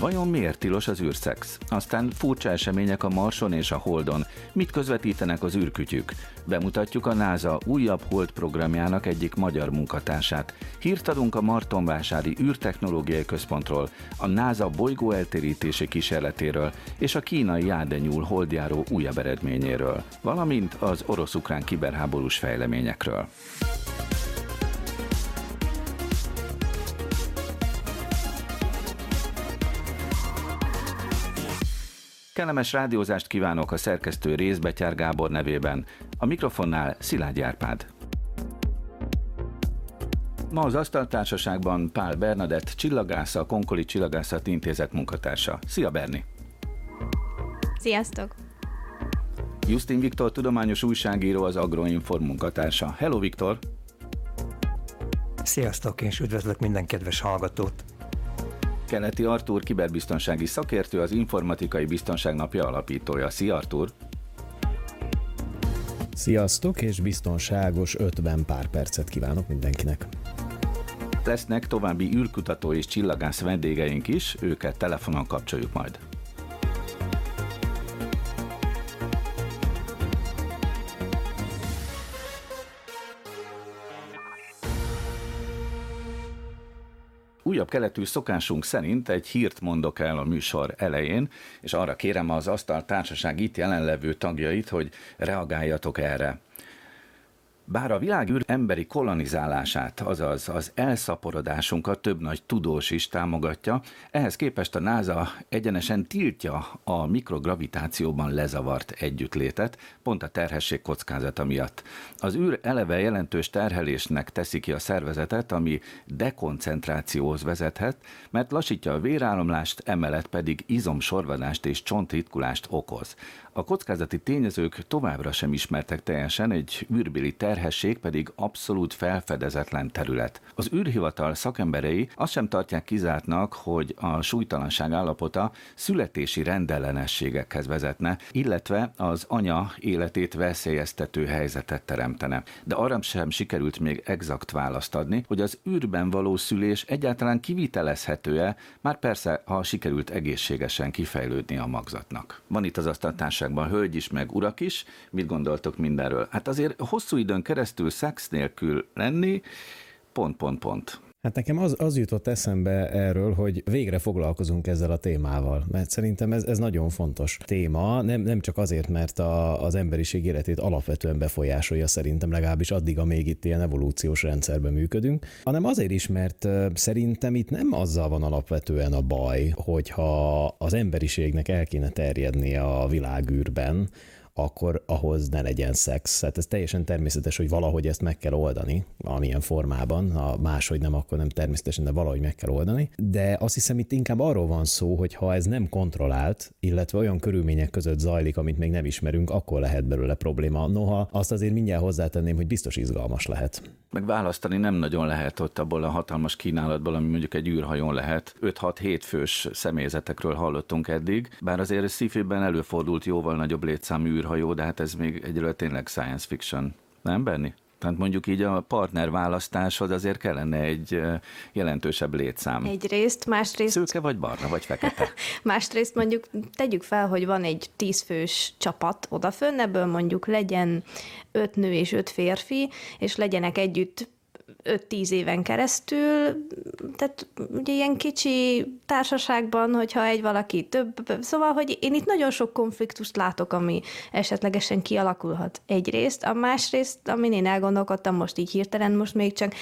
Vajon miért tilos az űrszex? Aztán furcsa események a Marson és a Holdon. Mit közvetítenek az űrkütyük? Bemutatjuk a NASA újabb Hold programjának egyik magyar munkatársát. Hírt adunk a Martonvásári űrtechnológiai központról, a NASA bolygó eltérítési kísérletéről és a kínai Jádenyúl holdjáró újabb eredményéről, valamint az orosz-ukrán kiberháborús fejleményekről. Kellemes rádiózást kívánok a szerkesztő Részbetyár Gábor nevében. A mikrofonnál Szilágy Árpád. Ma az asztaltársaságban Pál Bernadett csillagász, a Konkoli Csillagászat Intézet munkatársa. Szia Berni! Sziasztok! Justin Viktor tudományos újságíró, az Agroinform munkatársa. Hello Viktor! Sziasztok, és üdvözlök minden kedves hallgatót! Keleti Artúr kiberbiztonsági szakértő, az Informatikai Biztonság Napja alapítója. Szia Artúr! Sziasztok, és biztonságos 50 pár percet kívánok mindenkinek! Lesznek további űrkutató és csillagász vendégeink is, őket telefonon kapcsoljuk majd. Újabb keletű szokásunk szerint egy hírt mondok el a műsor elején, és arra kérem az asztal társaság itt jelenlevő tagjait, hogy reagáljatok erre. Bár a világűr emberi kolonizálását, azaz az elszaporodásunkat több nagy tudós is támogatja, ehhez képest a NASA egyenesen tiltja a mikrogravitációban lezavart együttlétet, pont a terhesség kockázata miatt. Az űr eleve jelentős terhelésnek teszi ki a szervezetet, ami dekoncentrációhoz vezethet, mert lassítja a vérállomást, emellett pedig izomsorvadást és csontritkulást okoz. A kockázati tényezők továbbra sem ismertek teljesen, egy űrbéli terhesség pedig abszolút felfedezetlen terület. Az űrhivatal szakemberei azt sem tartják kizártnak, hogy a súlytalanság állapota születési rendellenességekhez vezetne, illetve az anya életét veszélyeztető helyzetet teremtene. De arra sem sikerült még exakt választ adni, hogy az űrben való szülés egyáltalán kivitelezhető-e, már persze, ha sikerült egészségesen kifejlődni a magzatnak. Van itt az asztaltárság házasságban hölgy is, meg urak is. Mit gondoltok mindenről? Hát azért hosszú időn keresztül szex nélkül lenni, pont, pont, pont. Hát nekem az, az jutott eszembe erről, hogy végre foglalkozunk ezzel a témával, mert szerintem ez, ez nagyon fontos téma, nem, nem csak azért, mert a, az emberiség életét alapvetően befolyásolja szerintem legalábbis addig, amíg itt ilyen evolúciós rendszerben működünk, hanem azért is, mert szerintem itt nem azzal van alapvetően a baj, hogyha az emberiségnek el kéne terjednie a világűrben, akkor ahhoz ne legyen szex. Hát ez teljesen természetes, hogy valahogy ezt meg kell oldani, valamilyen formában, ha máshogy nem, akkor nem természetesen, de valahogy meg kell oldani. De azt hiszem itt inkább arról van szó, hogy ha ez nem kontrollált, illetve olyan körülmények között zajlik, amit még nem ismerünk, akkor lehet belőle probléma. Noha azt azért mindjárt hozzátenném, hogy biztos izgalmas lehet. Meg választani nem nagyon lehet ott abból a hatalmas kínálatból, ami mondjuk egy űrhajón lehet. 5-6-7 fős személyzetekről hallottunk eddig, bár azért szívében előfordult jóval nagyobb létszámű űrhajó, de hát ez még egyről tényleg science fiction. Nem, Benni? Tehát mondjuk így a partner választáshoz azért kellene egy jelentősebb létszám. Egyrészt, másrészt... Szőke vagy barna, vagy fekete? másrészt mondjuk tegyük fel, hogy van egy tízfős csapat odafönn, ebből mondjuk legyen öt nő és öt férfi, és legyenek együtt 5-10 éven keresztül, tehát ugye ilyen kicsi társaságban, hogyha egy valaki több, szóval, hogy én itt nagyon sok konfliktust látok, ami esetlegesen kialakulhat egyrészt, a másrészt, amin én elgondolkodtam most így hirtelen, most még csak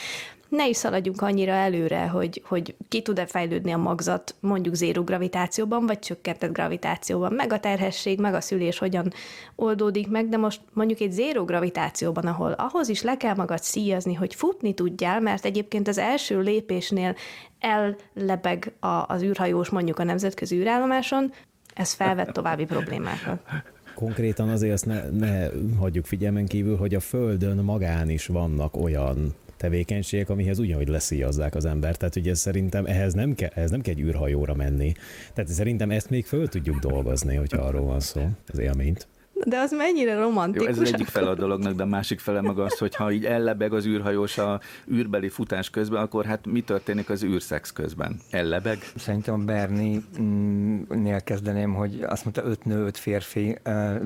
ne is szaladjunk annyira előre, hogy, hogy ki tud-e fejlődni a magzat mondjuk zéró gravitációban, vagy csökkentett gravitációban, meg a terhesség, meg a szülés hogyan oldódik meg, de most mondjuk egy zéró gravitációban, ahol ahhoz is le kell magad szíjazni, hogy futni tudjál, mert egyébként az első lépésnél ellebeg a, az űrhajós mondjuk a nemzetközi űrállomáson, ez felvet további problémákat. Konkrétan azért ezt ne, ne hagyjuk figyelmen kívül, hogy a Földön magán is vannak olyan tevékenységek, amihez ugyanúgy leszíjazzák az ember. Tehát ugye szerintem ehhez nem, kell, ehhez nem kell egy űrhajóra menni. Tehát szerintem ezt még föl tudjuk dolgozni, hogyha arról van szó, az élményt. De az mennyire romantikus. Jó, ez az egyik fele a dolognak, de a másik fele meg az, hogy ha így ellebeg az űrhajós a űrbeli futás közben, akkor hát mi történik az űrszex közben? Ellebeg? Szerintem a Bernie-nél kezdeném, hogy azt mondta öt nő, öt férfi.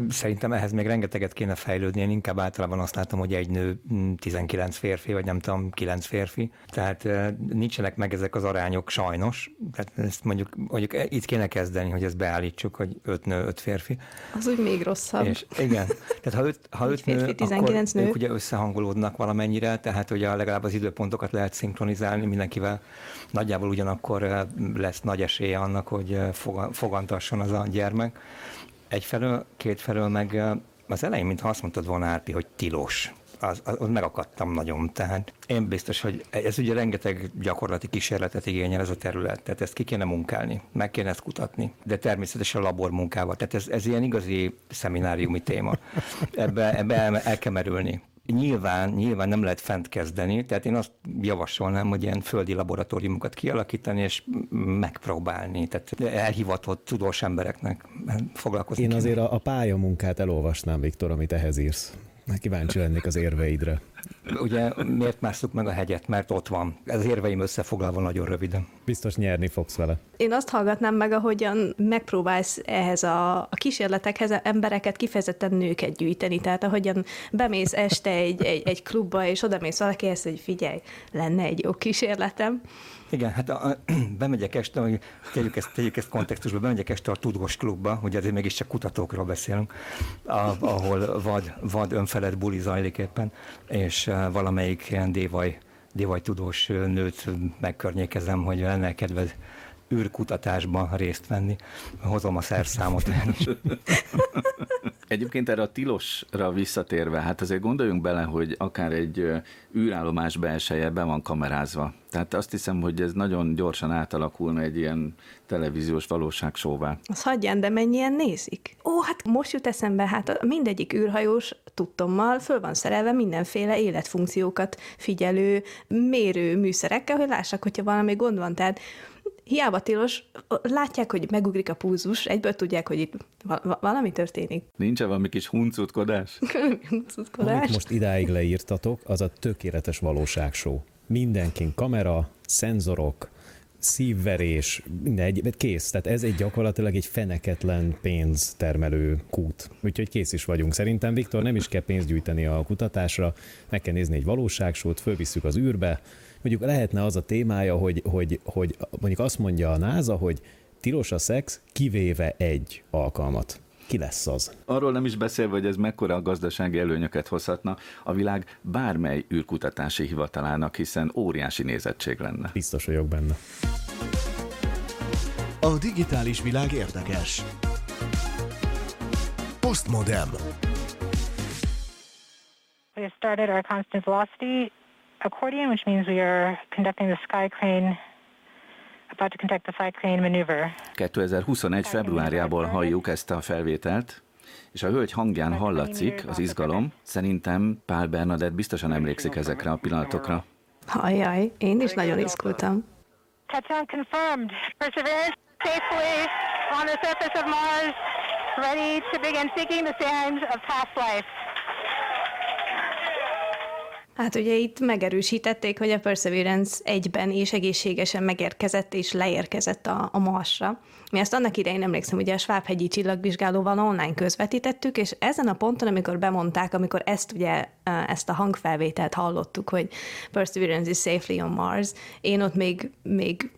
Szerintem ehhez még rengeteget kéne fejlődni. Én inkább általában azt látom, hogy egy nő 19 férfi, vagy nem tudom, 9 férfi. Tehát nincsenek meg ezek az arányok sajnos. Tehát ezt mondjuk, mondjuk itt kéne kezdeni, hogy ezt beállítsuk, hogy öt nő, öt férfi. Az úgy még rosszabb. És igen, tehát ha öt, ha öt nő, 19 akkor nő. ők ugye összehangolódnak valamennyire, tehát ugye legalább az időpontokat lehet szinkronizálni mindenkivel. Nagyjából ugyanakkor eh, lesz nagy esélye annak, hogy eh, foga- fogantasson az a gyermek. Egyfelől, kétfelől meg eh, az elején, mintha azt mondtad volna, Árpi, hogy tilos az, az, az megakadtam nagyon. Tehát én biztos, hogy ez ugye rengeteg gyakorlati kísérletet igényel ez a terület, tehát ezt ki kéne munkálni, meg kéne ezt kutatni, de természetesen labor munkával. Tehát ez, ez ilyen igazi szemináriumi téma. Ebbe, ebbe el, el kell merülni. Nyilván, nyilván nem lehet fent kezdeni, tehát én azt javasolnám, hogy ilyen földi laboratóriumokat kialakítani és megpróbálni, tehát elhivatott tudós embereknek foglalkozni. Én kéne. azért a, a pályamunkát elolvasnám, Viktor, amit ehhez írsz. Kíváncsi lennék az érveidre. Ugye miért másszuk meg a hegyet? Mert ott van. Ez érveim összefoglalva nagyon röviden. Biztos nyerni fogsz vele. Én azt hallgatnám meg, ahogyan megpróbálsz ehhez a, a kísérletekhez embereket, kifejezetten nőket gyűjteni. Tehát ahogyan bemész este egy, egy, egy klubba, és oda mész valakihez, hogy figyelj, lenne egy jó kísérletem. Igen, hát a, a, bemegyek este, hogy tegyük ezt, tegyük ezt kontextusba, bemegyek este a Tudós Klubba, hogy azért mégiscsak kutatókról beszélünk, a, ahol vad, vad önfelett buli zajlik éppen, és uh, valamelyik ilyen dévaj, dévaj tudós nőt megkörnyékezem, hogy lenne kedved űrkutatásban részt venni. Hozom a szerszámot. Egyébként erre a tilosra visszatérve, hát azért gondoljunk bele, hogy akár egy űrállomás belseje be van kamerázva. Tehát azt hiszem, hogy ez nagyon gyorsan átalakulna egy ilyen televíziós valóságsóvá. Az hagyján, de mennyien nézik? Ó, hát most jut eszembe, hát a- mindegyik űrhajós tudtommal föl van szerelve mindenféle életfunkciókat figyelő, mérő műszerekkel, hogy lássák, hogyha valami gond van. Tehát hiába tilos, látják, hogy megugrik a púzus, egyből tudják, hogy itt va- valami történik. Nincs-e valami kis huncutkodás? Amit Cuccolás. most idáig leírtatok, az a tökéletes valóságsó. Mindenkin kamera, szenzorok, szívverés, minden egy, kész. Tehát ez egy gyakorlatilag egy feneketlen pénztermelő kút. Úgyhogy kész is vagyunk. Szerintem, Viktor, nem is kell pénzt gyűjteni a kutatásra, meg kell nézni egy valóságsót, fölvisszük az űrbe. Mondjuk lehetne az a témája, hogy, hogy, hogy mondjuk azt mondja a NASA, hogy tilos a szex, kivéve egy alkalmat. Ki lesz az? Arról nem is beszélve, hogy ez mekkora gazdasági előnyöket hozhatna a világ bármely űrkutatási hivatalának, hiszen óriási nézettség lenne. Biztos vagyok benne. A digitális világ érdekes. Postmodem. We started our constant velocity accordion, which means we are conducting the sky crane, about to conduct the sky crane maneuver. 2021. februárjából halljuk ezt a felvételt, és a hölgy hangján hallatszik az izgalom. Szerintem Pál Bernadett biztosan emlékszik ezekre a pillanatokra. Ajaj, én is nagyon izgultam. Touchdown confirmed. Perseverance safely on the surface of Mars, ready to begin seeking the sands of past life. Hát ugye itt megerősítették, hogy a Perseverance egyben és egészségesen megérkezett és leérkezett a, a Marsra. Mi ezt annak idején emlékszem, ugye a Svábhegyi csillagvizsgálóval online közvetítettük, és ezen a ponton, amikor bemondták, amikor ezt ugye, ezt a hangfelvételt hallottuk, hogy Perseverance is safely on Mars, én ott még, még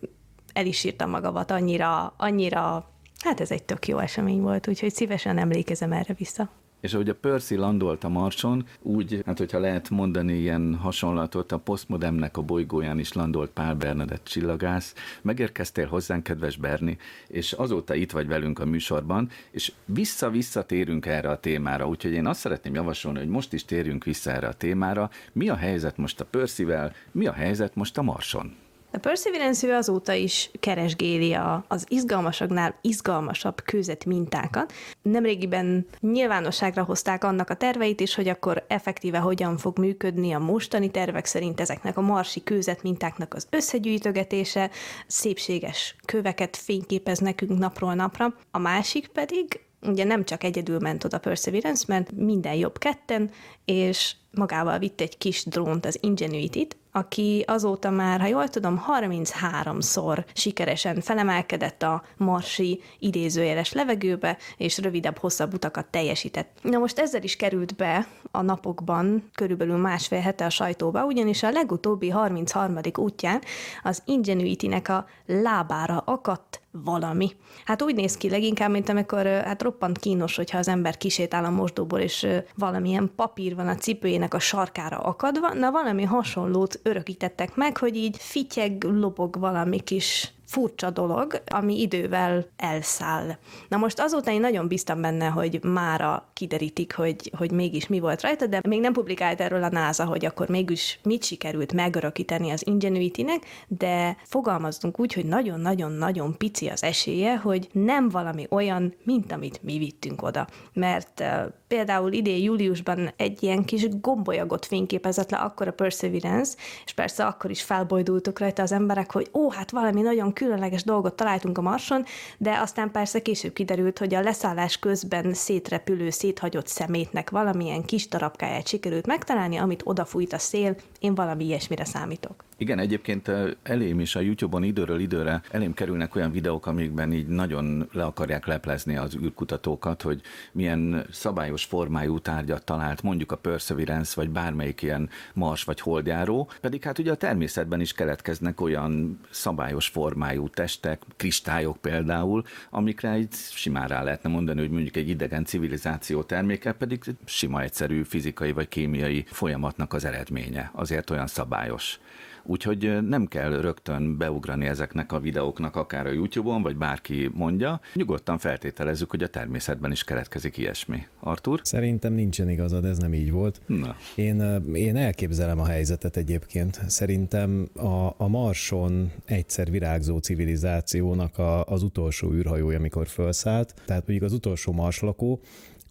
el is írtam magamat annyira, annyira, hát ez egy tök jó esemény volt, úgyhogy szívesen emlékezem erre vissza. És ahogy a Percy landolt a Marson, úgy, hát hogyha lehet mondani ilyen hasonlatot, a Postmodemnek a bolygóján is landolt Pál Bernadett csillagász. Megérkeztél hozzánk, kedves Berni, és azóta itt vagy velünk a műsorban, és vissza-vissza térünk erre a témára, úgyhogy én azt szeretném javasolni, hogy most is térjünk vissza erre a témára. Mi a helyzet most a Percyvel, mi a helyzet most a Marson? A Perseverance ő azóta is keresgéli a, az izgalmasaknál izgalmasabb kőzet mintákat. Nemrégiben nyilvánosságra hozták annak a terveit is, hogy akkor effektíve hogyan fog működni a mostani tervek szerint ezeknek a marsi kőzet mintáknak az összegyűjtögetése, szépséges köveket fényképez nekünk napról napra. A másik pedig ugye nem csak egyedül ment oda Perseverance, mert minden jobb ketten, és magával vitt egy kis drónt, az Ingenuity-t, aki azóta már, ha jól tudom, 33-szor sikeresen felemelkedett a marsi idézőjeles levegőbe, és rövidebb, hosszabb utakat teljesített. Na most ezzel is került be a napokban körülbelül másfél hete a sajtóba, ugyanis a legutóbbi 33. útján az Ingenuity-nek a lábára akadt valami. Hát úgy néz ki leginkább, mint amikor hát roppant kínos, hogyha az ember kisétál a mosdóból, és valamilyen papír van a cipőjének a sarkára akadva, na valami hasonlót örökítettek meg, hogy így fityeg, lobog valami kis furcsa dolog, ami idővel elszáll. Na most azóta én nagyon bíztam benne, hogy mára kiderítik, hogy, hogy mégis mi volt rajta, de még nem publikált erről a NASA, hogy akkor mégis mit sikerült megörökíteni az Ingenuity-nek, de fogalmazzunk úgy, hogy nagyon-nagyon-nagyon pici az esélye, hogy nem valami olyan, mint amit mi vittünk oda. Mert például idén júliusban egy ilyen kis gombolyagot fényképezett le akkor a Perseverance, és persze akkor is felbojdultuk rajta az emberek, hogy ó, hát valami nagyon különleges dolgot találtunk a Marson, de aztán persze később kiderült, hogy a leszállás közben szétrepülő, széthagyott szemétnek valamilyen kis darabkáját sikerült megtalálni, amit odafújt a szél, én valami ilyesmire számítok. Igen, egyébként elém is a YouTube-on időről időre elém kerülnek olyan videók, amikben így nagyon le akarják leplezni az űrkutatókat, hogy milyen szabályos formájú tárgyat talált mondjuk a Perseverance, vagy bármelyik ilyen Mars vagy holdjáró, pedig hát ugye a természetben is keletkeznek olyan szabályos formájú testek, kristályok például, amikre egy simán rá lehetne mondani, hogy mondjuk egy idegen civilizáció terméke, pedig sima egyszerű fizikai vagy kémiai folyamatnak az eredménye, azért olyan szabályos. Úgyhogy nem kell rögtön beugrani ezeknek a videóknak, akár a YouTube-on, vagy bárki mondja. Nyugodtan feltételezzük, hogy a természetben is keletkezik ilyesmi. Artur? Szerintem nincsen igazad, ez nem így volt. Na. Én, én elképzelem a helyzetet egyébként. Szerintem a, a Marson egyszer virágzó civilizációnak a, az utolsó űrhajója, amikor felszállt, tehát mondjuk az utolsó marslakó,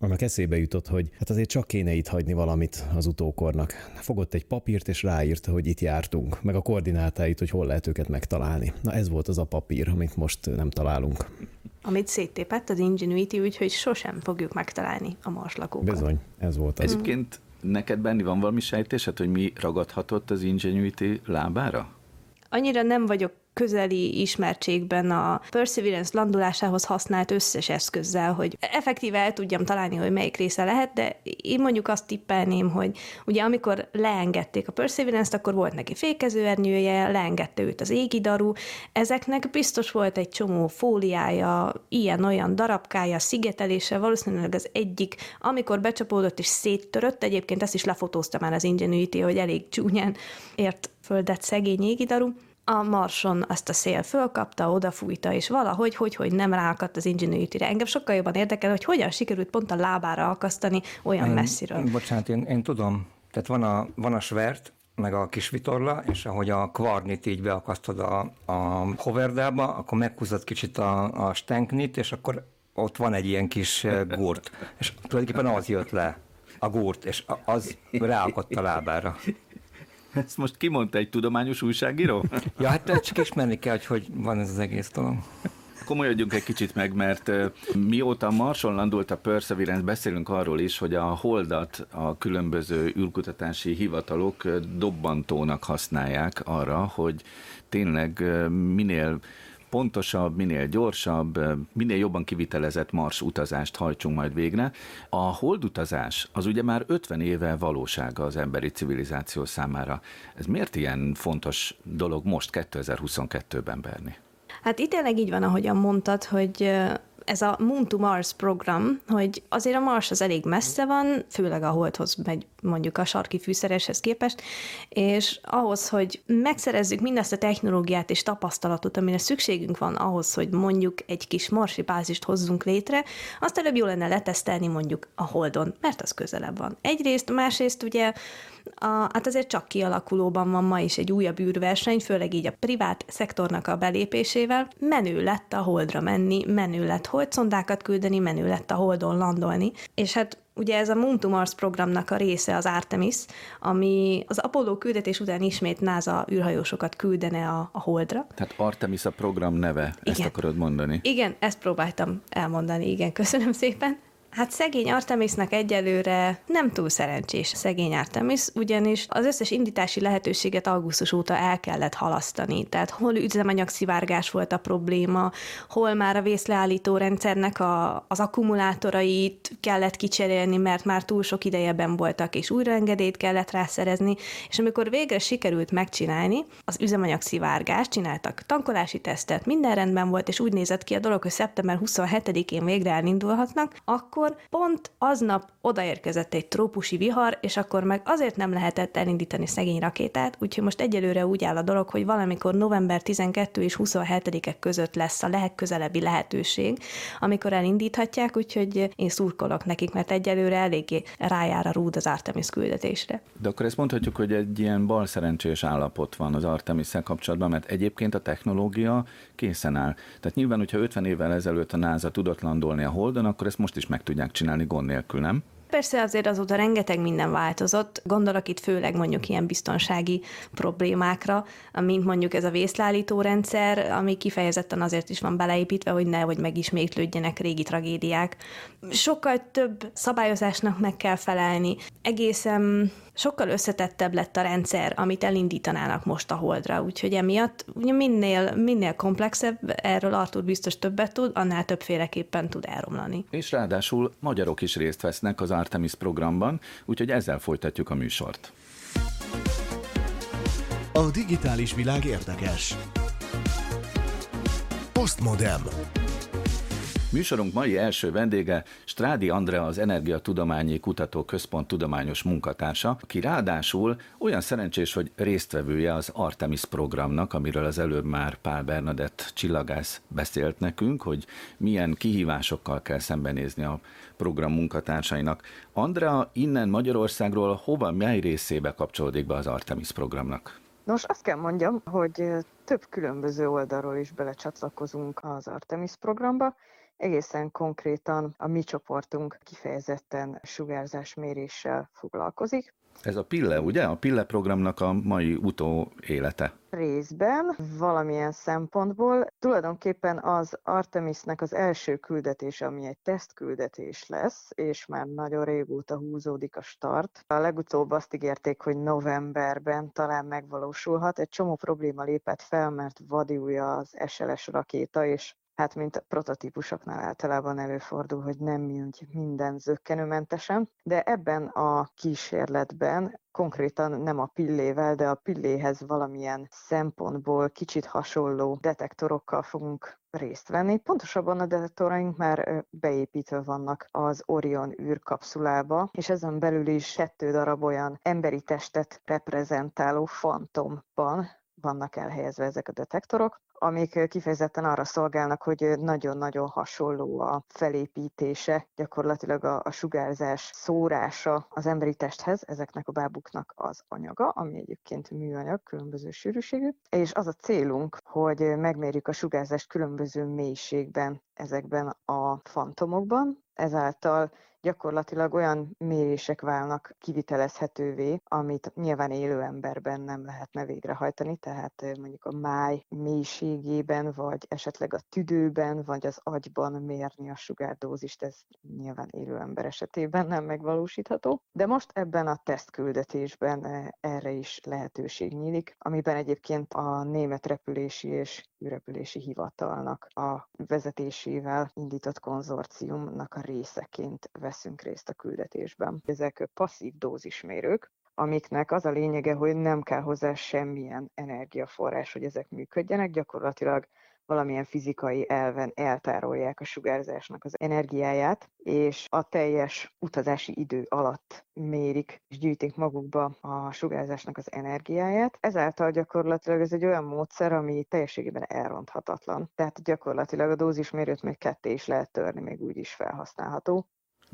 annak eszébe jutott, hogy hát azért csak kéne itt hagyni valamit az utókornak. Fogott egy papírt, és ráírta, hogy itt jártunk, meg a koordinátáit, hogy hol lehet őket megtalálni. Na ez volt az a papír, amit most nem találunk. Amit széttépett az Ingenuity, úgyhogy sosem fogjuk megtalálni a marslakókat. Bizony, ez volt az. Egyébként neked benni van valami sejtésed, hogy mi ragadhatott az Ingenuity lábára? Annyira nem vagyok közeli ismertségben a Perseverance landulásához használt összes eszközzel, hogy effektíve el tudjam találni, hogy melyik része lehet, de én mondjuk azt tippelném, hogy ugye amikor leengedték a Perseverance-t, akkor volt neki fékezőernyője, leengedte őt az égidaru, ezeknek biztos volt egy csomó fóliája, ilyen-olyan darabkája, szigetelése, valószínűleg az egyik, amikor becsapódott és széttörött, egyébként ezt is lefotózta már az Ingenuity, hogy elég csúnyán ért földet szegény égidaru, a Marson azt a szél fölkapta, odafújta, és valahogy, hogy, hogy nem ráakadt az Ingenuity-re. Engem sokkal jobban érdekel, hogy hogyan sikerült pont a lábára akasztani olyan én, messziről. Bocsánat, én, én tudom. Tehát van a, van a svert, meg a kis vitorla, és ahogy a kvarnit így beakasztod a, a hoverdába, akkor meghúzod kicsit a, a stenknit, és akkor ott van egy ilyen kis eh, gurt. És tulajdonképpen az jött le, a gurt, és az ráakadt a lábára. Ezt most kimondta egy tudományos újságíró? Ja, hát csak ismerni kell, hogy hogy van ez az egész dolog. Komolyodjunk egy kicsit meg, mert mióta Marson landult a Perseverance, beszélünk arról is, hogy a holdat a különböző űrkutatási hivatalok dobbantónak használják arra, hogy tényleg minél pontosabb, minél gyorsabb, minél jobban kivitelezett Mars utazást hajtsunk majd végre. A holdutazás az ugye már 50 éve valósága az emberi civilizáció számára. Ez miért ilyen fontos dolog most 2022-ben, Berni? Hát itt tényleg így van, ahogyan mondtad, hogy ez a Moon to Mars program, hogy azért a Mars az elég messze van, főleg a Holdhoz megy mondjuk a sarki fűszereshez képest, és ahhoz, hogy megszerezzük mindazt a technológiát és tapasztalatot, amire szükségünk van ahhoz, hogy mondjuk egy kis marsi bázist hozzunk létre, azt előbb jó lenne letesztelni mondjuk a Holdon, mert az közelebb van. Egyrészt, másrészt ugye a, hát azért csak kialakulóban van ma is egy újabb űrverseny, főleg így a privát szektornak a belépésével. Menő lett a holdra menni, menő lett holdszondákat küldeni, menő lett a holdon landolni, és hát Ugye ez a Moon to Mars programnak a része az Artemis, ami az Apollo küldetés után ismét NASA űrhajósokat küldene a, a Holdra. Tehát Artemis a program neve, igen. ezt akarod mondani? Igen, ezt próbáltam elmondani, igen, köszönöm szépen. Hát szegény Artemisnak egyelőre nem túl szerencsés szegény Artemis, ugyanis az összes indítási lehetőséget augusztus óta el kellett halasztani. Tehát hol üzemanyagszivárgás volt a probléma, hol már a vészleállító rendszernek a, az akkumulátorait kellett kicserélni, mert már túl sok idejeben voltak, és újraengedélyt kellett rászerezni, és amikor végre sikerült megcsinálni az üzemanyagszivárgást, csináltak tankolási tesztet, minden rendben volt, és úgy nézett ki a dolog, hogy szeptember 27-én végre elindulhatnak, akkor akkor pont aznap odaérkezett egy trópusi vihar, és akkor meg azért nem lehetett elindítani szegény rakétát, úgyhogy most egyelőre úgy áll a dolog, hogy valamikor november 12 és 27-ek között lesz a legközelebbi lehetőség, amikor elindíthatják, úgyhogy én szurkolok nekik, mert egyelőre eléggé rájár a rúd az Artemis küldetésre. De akkor ezt mondhatjuk, hogy egy ilyen balszerencsés állapot van az artemis kapcsolatban, mert egyébként a technológia készen áll. Tehát nyilván, hogyha 50 évvel ezelőtt a NASA tudott landolni a Holdon, akkor ezt most is meg tudják csinálni gond nélkül, nem? Persze azért azóta rengeteg minden változott, gondolok itt főleg mondjuk ilyen biztonsági problémákra, mint mondjuk ez a vészlálító rendszer, ami kifejezetten azért is van beleépítve, hogy ne, hogy megismétlődjenek régi tragédiák. Sokkal több szabályozásnak meg kell felelni. Egészen sokkal összetettebb lett a rendszer, amit elindítanának most a holdra, úgyhogy emiatt ugye minél, minél komplexebb, erről Artur biztos többet tud, annál többféleképpen tud elromlani. És ráadásul magyarok is részt vesznek az Artemis programban, úgyhogy ezzel folytatjuk a műsort. A digitális világ érdekes. Postmodem. Műsorunk mai első vendége Strádi Andrea az Energiatudományi Kutatóközpont tudományos munkatársa, aki ráadásul olyan szerencsés, hogy résztvevője az Artemis programnak, amiről az előbb már Pál Bernadett csillagász beszélt nekünk, hogy milyen kihívásokkal kell szembenézni a program munkatársainak. Andrea innen Magyarországról hova, mely részébe kapcsolódik be az Artemis programnak? Nos, azt kell mondjam, hogy több különböző oldalról is belecsatlakozunk az Artemis programba, egészen konkrétan a mi csoportunk kifejezetten sugárzásméréssel foglalkozik. Ez a Pille, ugye? A Pille programnak a mai utó élete. Részben, valamilyen szempontból. Tulajdonképpen az Artemisnek az első küldetése, ami egy tesztküldetés lesz, és már nagyon régóta húzódik a start. A legutóbb azt ígérték, hogy novemberben talán megvalósulhat. Egy csomó probléma lépett fel, mert vadiúja az SLS rakéta, és hát mint a prototípusoknál általában előfordul, hogy nem minden zöggenőmentesen, de ebben a kísérletben konkrétan nem a pillével, de a pilléhez valamilyen szempontból kicsit hasonló detektorokkal fogunk részt venni. Pontosabban a detektoraink már beépítve vannak az Orion űrkapszulába, és ezen belül is kettő darab olyan emberi testet reprezentáló fantomban vannak elhelyezve ezek a detektorok, amik kifejezetten arra szolgálnak, hogy nagyon-nagyon hasonló a felépítése, gyakorlatilag a, a sugárzás szórása az emberi testhez, ezeknek a bábuknak az anyaga, ami egyébként műanyag, különböző sűrűségű, és az a célunk, hogy megmérjük a sugárzást különböző mélységben ezekben a fantomokban, ezáltal gyakorlatilag olyan mérések válnak kivitelezhetővé, amit nyilván élő emberben nem lehetne végrehajtani, tehát mondjuk a máj mélységében, vagy esetleg a tüdőben, vagy az agyban mérni a sugárdózist, ez nyilván élő ember esetében nem megvalósítható. De most ebben a tesztküldetésben erre is lehetőség nyílik, amiben egyébként a német repülési és űrrepülési hivatalnak a vezetésével indított konzorciumnak a részeként veszünk részt a küldetésben. Ezek passzív dózismérők, amiknek az a lényege, hogy nem kell hozzá semmilyen energiaforrás, hogy ezek működjenek, gyakorlatilag valamilyen fizikai elven eltárolják a sugárzásnak az energiáját, és a teljes utazási idő alatt mérik és gyűjtik magukba a sugárzásnak az energiáját. Ezáltal gyakorlatilag ez egy olyan módszer, ami teljességében elronthatatlan. Tehát gyakorlatilag a dózismérőt még ketté is lehet törni, még úgy is felhasználható.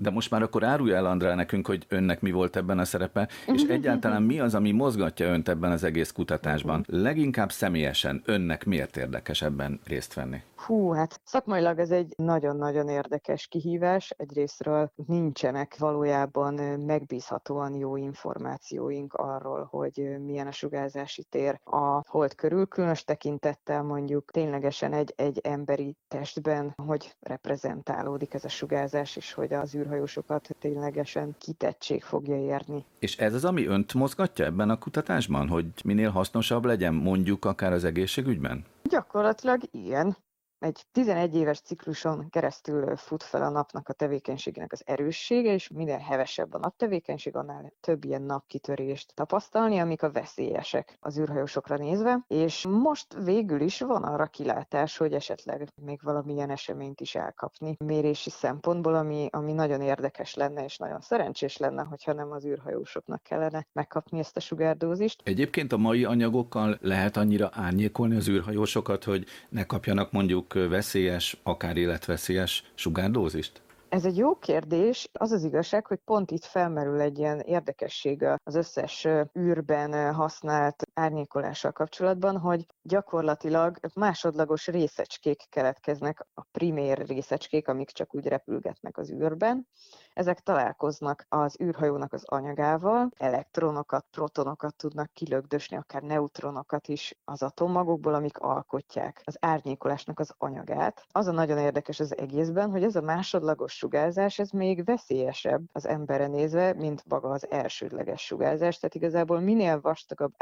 De most már akkor árulja el Andrá nekünk, hogy önnek mi volt ebben a szerepe, és egyáltalán mi az, ami mozgatja önt ebben az egész kutatásban. Leginkább személyesen önnek miért érdekes ebben részt venni? Hú, hát szakmailag ez egy nagyon-nagyon érdekes kihívás. Egyrésztről nincsenek valójában megbízhatóan jó információink arról, hogy milyen a sugárzási tér a hold körül, különös tekintettel mondjuk ténylegesen egy, egy emberi testben, hogy reprezentálódik ez a sugárzás, és hogy az űrhajósokat ténylegesen kitettség fogja érni. És ez az, ami önt mozgatja ebben a kutatásban, hogy minél hasznosabb legyen mondjuk akár az egészségügyben? Gyakorlatilag igen egy 11 éves cikluson keresztül fut fel a napnak a tevékenységének az erőssége, és minél hevesebb a naptevékenység, annál több ilyen napkitörést tapasztalni, amik a veszélyesek az űrhajósokra nézve, és most végül is van arra kilátás, hogy esetleg még valamilyen eseményt is elkapni mérési szempontból, ami, ami nagyon érdekes lenne, és nagyon szerencsés lenne, hogyha nem az űrhajósoknak kellene megkapni ezt a sugárdózist. Egyébként a mai anyagokkal lehet annyira árnyékolni az űrhajósokat, hogy ne kapjanak mondjuk veszélyes, akár életveszélyes sugárdózist? Ez egy jó kérdés. Az az igazság, hogy pont itt felmerül egy ilyen érdekesség az összes űrben használt árnyékolással kapcsolatban, hogy gyakorlatilag másodlagos részecskék keletkeznek, a primér részecskék, amik csak úgy repülgetnek az űrben. Ezek találkoznak az űrhajónak az anyagával, elektronokat, protonokat tudnak kilögdösni, akár neutronokat is az atommagokból, amik alkotják az árnyékolásnak az anyagát. Az a nagyon érdekes az egészben, hogy ez a másodlagos sugárzás, ez még veszélyesebb az emberre nézve, mint maga az elsődleges sugárzás. Tehát igazából minél vastagabb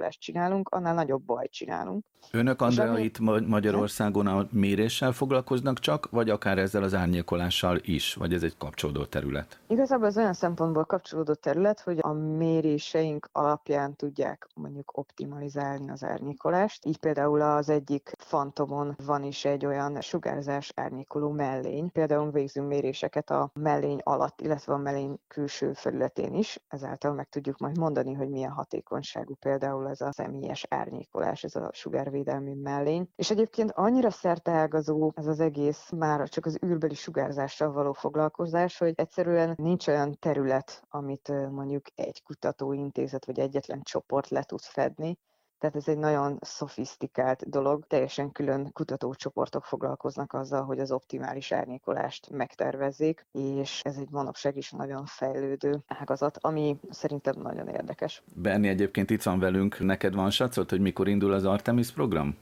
árnyékolást csinálunk, annál nagyobb baj csinálunk. Önök, Andrea, ami... itt Magyarországon a méréssel foglalkoznak csak, vagy akár ezzel az árnyékolással is, vagy ez egy kapcsolódó terület? Igazából az olyan szempontból kapcsolódó terület, hogy a méréseink alapján tudják mondjuk optimalizálni az árnyékolást. Így például az egyik fantomon van is egy olyan sugárzás árnyékoló mellény. Például végzünk méréseket a mellény alatt, illetve a mellény külső felületén is. Ezáltal meg tudjuk majd mondani, hogy milyen hatékonyságú például ez a személyes árnyékolás, ez a sugárvédelmi mellény. És egyébként annyira szerteágazó ez az egész már csak az űrbeli sugárzással való foglalkozás, hogy egyszerűen nincs olyan terület, amit mondjuk egy kutatóintézet vagy egyetlen csoport le tud fedni, tehát ez egy nagyon szofisztikált dolog, teljesen külön kutatócsoportok foglalkoznak azzal, hogy az optimális árnyékolást megtervezzék, és ez egy manapság is nagyon fejlődő ágazat, ami szerintem nagyon érdekes. Benni egyébként itt van velünk, neked van sacot, hogy mikor indul az Artemis program?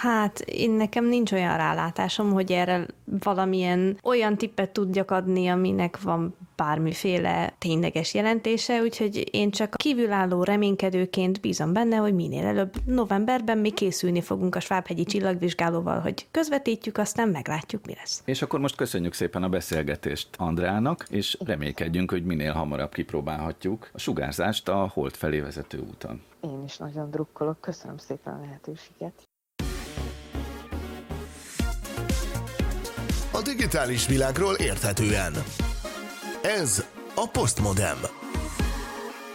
Hát én nekem nincs olyan rálátásom, hogy erre valamilyen olyan tippet tudjak adni, aminek van bármiféle tényleges jelentése, úgyhogy én csak kívülálló reménykedőként bízom benne, hogy minél előbb novemberben mi készülni fogunk a Svábhegyi csillagvizsgálóval, hogy közvetítjük, aztán meglátjuk, mi lesz. És akkor most köszönjük szépen a beszélgetést Andrának, és reménykedjünk, hogy minél hamarabb kipróbálhatjuk a sugárzást a hold felé vezető úton. Én is nagyon drukkolok, köszönöm szépen a lehetőséget. A digitális világról érthetően. Ez a Postmodem.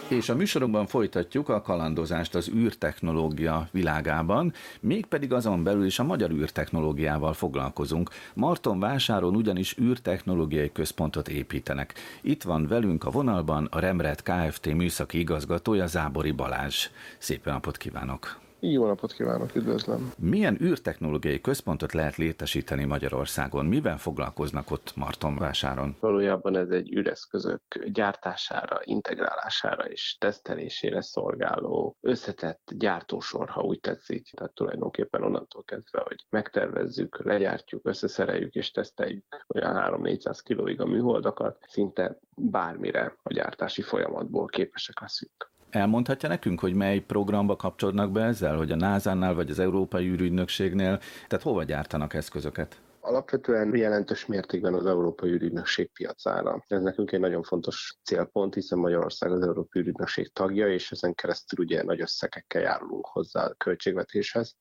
És a műsorokban folytatjuk a kalandozást az űrtechnológia világában, mégpedig azon belül is a magyar űrtechnológiával foglalkozunk. Marton vásáron ugyanis űrtechnológiai központot építenek. Itt van velünk a vonalban a Remret Kft. műszaki igazgatója Zábori Balázs. Szép napot kívánok! Jó napot kívánok, üdvözlöm! Milyen űrtechnológiai központot lehet létesíteni Magyarországon? Mivel foglalkoznak ott Martonvásáron? Valójában ez egy űreszközök gyártására, integrálására és tesztelésére szolgáló összetett gyártósor, ha úgy tetszik. Tehát tulajdonképpen onnantól kezdve, hogy megtervezzük, legyártjuk, összeszereljük és teszteljük olyan 3-400 kilóig a műholdakat, szinte bármire a gyártási folyamatból képesek leszünk. Elmondhatja nekünk, hogy mely programba kapcsolódnak be ezzel, hogy a NASA-nál vagy az Európai űrügynökségnél, tehát hova gyártanak eszközöket? Alapvetően jelentős mértékben az Európai űrügynökség piacára. Ez nekünk egy nagyon fontos célpont, hiszen Magyarország az Európai űrügynökség tagja, és ezen keresztül ugye nagy összegekkel járulunk hozzá a költségvetéshez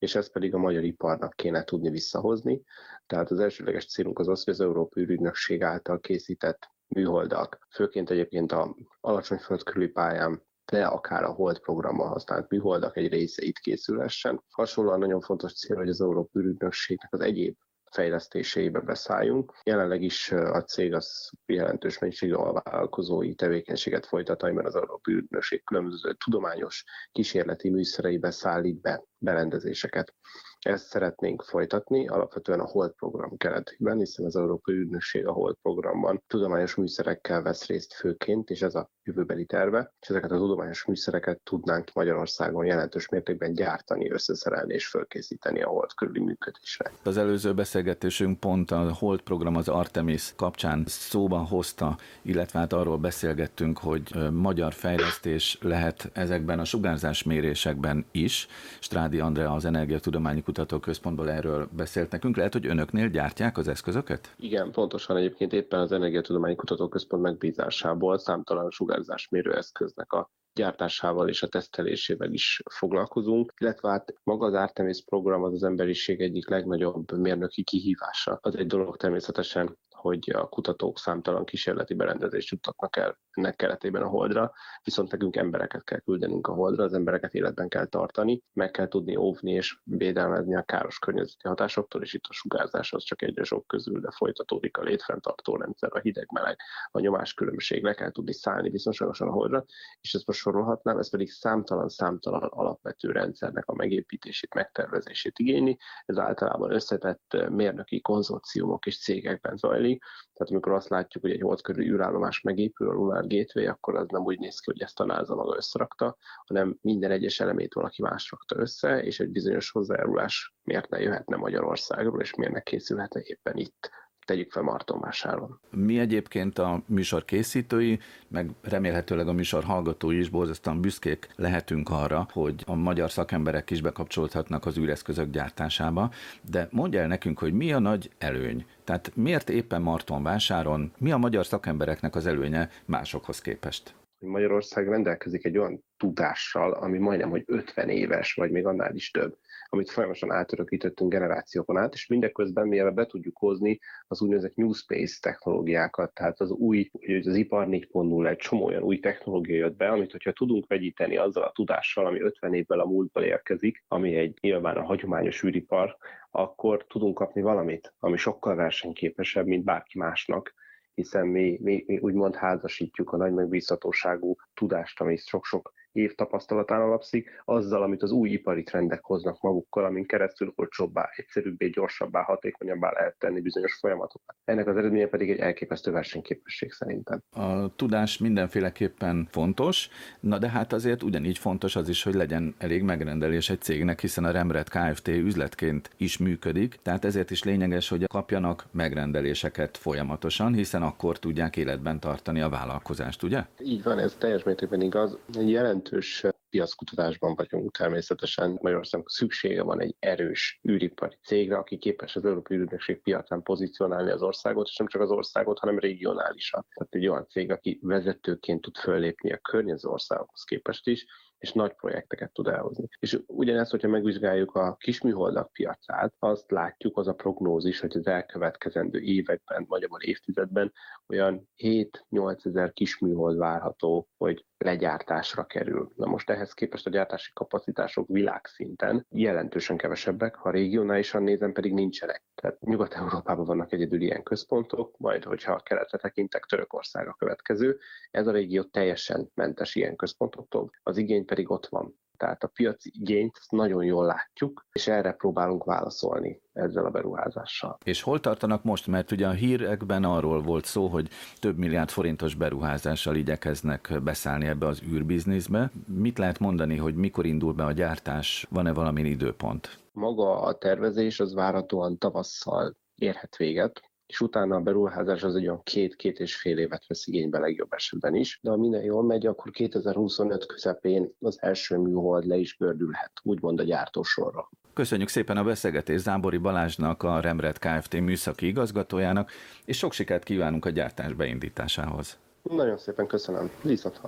és ezt pedig a magyar iparnak kéne tudni visszahozni. Tehát az elsőleges célunk az az, hogy az Európai űrügynökség által készített műholdak, főként egyébként a alacsony földkörüli pályán de akár a Hold programmal használt műholdak egy része itt készülhessen. Hasonlóan nagyon fontos cél, hogy az Európai űrügynökségnek az egyéb fejlesztésébe beszálljunk. Jelenleg is a cég az jelentős mennyiségű alvállalkozói tevékenységet folytat, amiben az Európai Ügynökség különböző tudományos kísérleti műszereibe szállít be berendezéseket. Ezt szeretnénk folytatni, alapvetően a HOLD program keretében, hiszen az Európai Ügynökség a HOLD programban tudományos műszerekkel vesz részt főként, és ez a jövőbeli terve, és ezeket a tudományos műszereket tudnánk Magyarországon jelentős mértékben gyártani, összeszerelni és fölkészíteni a HOLD körüli működésre. Az előző beszélgetésünk pont a HOLD program az Artemis kapcsán szóba hozta, illetve hát arról beszélgettünk, hogy magyar fejlesztés lehet ezekben a sugárzásmérésekben is. Strádi Andrea az Energiatudományi Kutatóközpontból erről beszélt nekünk. Lehet, hogy önöknél gyártják az eszközöket? Igen, pontosan egyébként éppen az Energiatudományi Kutatóközpont megbízásából számtalan sugárzásmérő eszköznek a gyártásával és a tesztelésével is foglalkozunk, illetve hát maga az Artemis program az az emberiség egyik legnagyobb mérnöki kihívása. Az egy dolog természetesen, hogy a kutatók számtalan kísérleti berendezést juttatnak el ennek keretében a holdra, viszont nekünk embereket kell küldenünk a holdra, az embereket életben kell tartani, meg kell tudni óvni és védelmezni a káros környezeti hatásoktól, és itt a sugárzás az csak egyre sok közül, de folytatódik a létfenntartó rendszer, a hideg-meleg, a nyomás-különbség, le kell tudni szállni biztonságosan a holdra, és ezt most sorolhatnám, ez pedig számtalan-számtalan alapvető rendszernek a megépítését, megtervezését igényli. Ez általában összetett mérnöki konzorciumok és cégekben zajlik, tehát amikor azt látjuk, hogy egy hold körül űrállomás megépül, a Lunar Gateway, akkor az nem úgy néz ki, hogy ezt a NASA maga összerakta, hanem minden egyes elemét valaki más rakta össze, és egy bizonyos hozzájárulás miért ne jöhetne Magyarországról, és miért ne készülhetne éppen itt tegyük fel Martonvásáron. Mi egyébként a műsor készítői, meg remélhetőleg a műsor hallgatói is borzasztóan büszkék lehetünk arra, hogy a magyar szakemberek is bekapcsolódhatnak az űreszközök gyártásába, de mondja el nekünk, hogy mi a nagy előny? Tehát miért éppen Martonvásáron, mi a magyar szakembereknek az előnye másokhoz képest? Magyarország rendelkezik egy olyan tudással, ami majdnem, hogy 50 éves, vagy még annál is több amit folyamatosan átörökítettünk generációkon át, és mindeközben mi be tudjuk hozni az úgynevezett New Space technológiákat, tehát az új, az ipar 4.0 egy csomó olyan új technológia jött be, amit hogyha tudunk vegyíteni azzal a tudással, ami 50 évvel a múltból érkezik, ami egy nyilván a hagyományos űripar, akkor tudunk kapni valamit, ami sokkal versenyképesebb, mint bárki másnak, hiszen mi, mi, mi úgymond házasítjuk a nagy megbízhatóságú tudást, ami sok-sok év tapasztalatán alapszik, azzal, amit az új ipari trendek hoznak magukkal, amin keresztül olcsóbbá, egyszerűbbé, gyorsabbá, hatékonyabbá lehet tenni bizonyos folyamatokat. Ennek az eredménye pedig egy elképesztő versenyképesség szerintem. A tudás mindenféleképpen fontos, na de hát azért ugyanígy fontos az is, hogy legyen elég megrendelés egy cégnek, hiszen a Remret Kft. üzletként is működik, tehát ezért is lényeges, hogy kapjanak megrendeléseket folyamatosan, hiszen akkor tudják életben tartani a vállalkozást, ugye? Így van, ez teljes mértékben igaz. Egy jelen jelentős piackutatásban vagyunk természetesen. Magyarországon szüksége van egy erős űripari cégre, aki képes az Európai Űrügynökség piacán pozícionálni az országot, és nem csak az országot, hanem regionálisan. Tehát egy olyan cég, aki vezetőként tud föllépni a környező országokhoz képest is, és nagy projekteket tud elhozni. És ugyanezt, hogyha megvizsgáljuk a kisműholdak piacát, azt látjuk, az a prognózis, hogy az elkövetkezendő években, nagyjából évtizedben olyan 7-8 ezer kisműhold várható, hogy legyártásra kerül. Na most ehhez képest a gyártási kapacitások világszinten jelentősen kevesebbek, ha regionálisan nézem pedig nincsenek. Tehát Nyugat-Európában vannak egyedül ilyen központok, majd hogyha a keletre tekintek, Törökország a következő. Ez a régió teljesen mentes ilyen központoktól. Az igény pedig ott van. Tehát a piaci igényt nagyon jól látjuk, és erre próbálunk válaszolni ezzel a beruházással. És hol tartanak most? Mert ugye a hírekben arról volt szó, hogy több milliárd forintos beruházással igyekeznek beszállni ebbe az űrbizniszbe. Mit lehet mondani, hogy mikor indul be a gyártás? Van-e valami időpont? Maga a tervezés az várhatóan tavasszal érhet véget, és utána a beruházás az egy olyan két-két és fél évet vesz igénybe legjobb esetben is, de ha minden jól megy, akkor 2025 közepén az első műhold le is gördülhet, úgymond a gyártósorra. Köszönjük szépen a beszélgetést Zámbori Balázsnak, a Remret Kft. műszaki igazgatójának, és sok sikert kívánunk a gyártás beindításához. Nagyon szépen köszönöm, viszont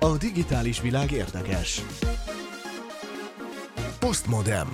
A digitális világ érdekes. Postmodem.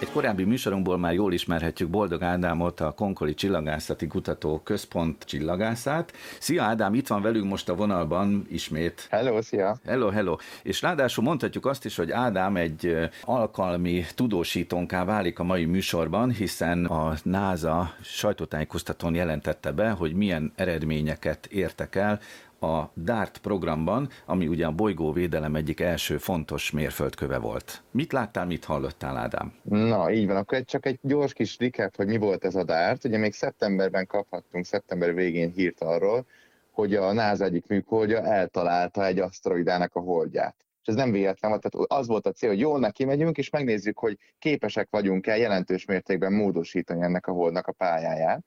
Egy korábbi műsorunkból már jól ismerhetjük Boldog Ádámot, a Konkoli Csillagászati Kutató Központ csillagászát. Szia Ádám, itt van velünk most a vonalban ismét. Hello, szia! Hello, hello! És ráadásul mondhatjuk azt is, hogy Ádám egy alkalmi tudósítónká válik a mai műsorban, hiszen a NASA sajtótájékoztatón jelentette be, hogy milyen eredményeket értek el a DART programban, ami ugye a bolygóvédelem egyik első fontos mérföldköve volt. Mit láttál, mit hallottál, Ádám? Na, így van, akkor csak egy gyors kis recap, hogy mi volt ez a DART. Ugye még szeptemberben kaphattunk, szeptember végén hírt arról, hogy a NASA egyik műholdja eltalálta egy aszteroidának a holdját. És ez nem véletlen, tehát az volt a cél, hogy jól neki megyünk, és megnézzük, hogy képesek vagyunk-e jelentős mértékben módosítani ennek a holdnak a pályáját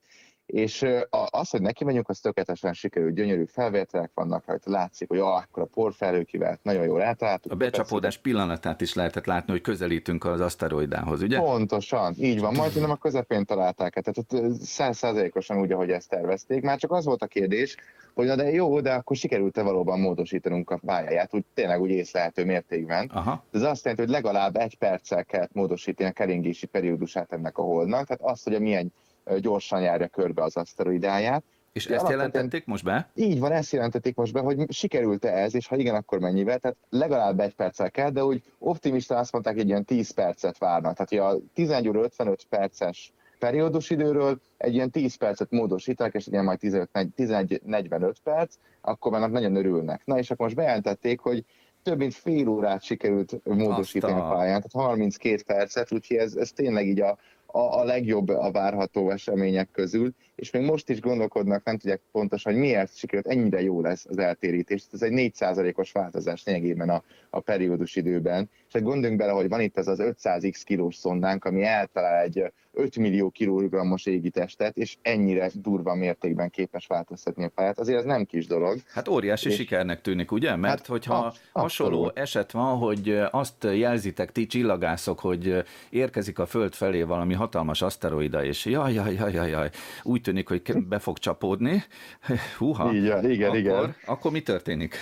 és az, hogy neki megyünk, az tökéletesen sikerült, gyönyörű felvételek vannak rajta, látszik, hogy ah, akkor a porfelhő kivált, nagyon jól eltaláltuk. A becsapódás persze. pillanatát is lehetett látni, hogy közelítünk az aszteroidához, ugye? Pontosan, így van, majd nem a közepén találták, tehát százszázalékosan úgy, ahogy ezt tervezték, már csak az volt a kérdés, hogy na de jó, de akkor sikerült-e valóban módosítanunk a pályáját, úgy tényleg úgy észlehető mértékben. Aha. Ez azt jelenti, hogy legalább egy perccel kellett módosítani a keringési periódusát ennek a holdnak, tehát azt, hogy a milyen gyorsan járja körbe az aszteroidáját. És ezt alapvetően, jelentették most be? Így van, ezt jelentették most be, hogy sikerült-e ez, és ha igen, akkor mennyivel. Tehát legalább egy perccel kell, de úgy optimista azt mondták, hogy ilyen 10 percet várnak. Tehát a 11 óra 55 perces periódus időről egy ilyen 10 percet módosítanak, és ilyen majd 11-45 perc, akkor már nagyon örülnek. Na és akkor most bejelentették, hogy több mint fél órát sikerült módosítani Aztán. a pályán, tehát 32 percet, úgyhogy ez, ez tényleg így a, a, a legjobb a várható események közül, és még most is gondolkodnak, nem tudják pontosan, hogy miért sikerült ennyire jó lesz az eltérítés. Ez egy 4%-os változás lényegében a, a periódus időben. És egy gondoljunk bele, hogy van itt ez az 500x kilós szondánk, ami eltalál egy 5 millió kilogrammos égitestet, és ennyire durva mértékben képes változtatni a pályát. Azért ez nem kis dolog. Hát óriási és... sikernek tűnik, ugye? Mert hát, hogyha a, hasonló abszolút. eset van, hogy azt jelzitek ti csillagászok, hogy érkezik a Föld felé valami hatalmas aszteroida, és jaj, jaj, jaj, jaj, jaj úgy tűnik, hogy be fog csapódni. Húha, Igen, igen, akkor, igen. Akkor mi történik?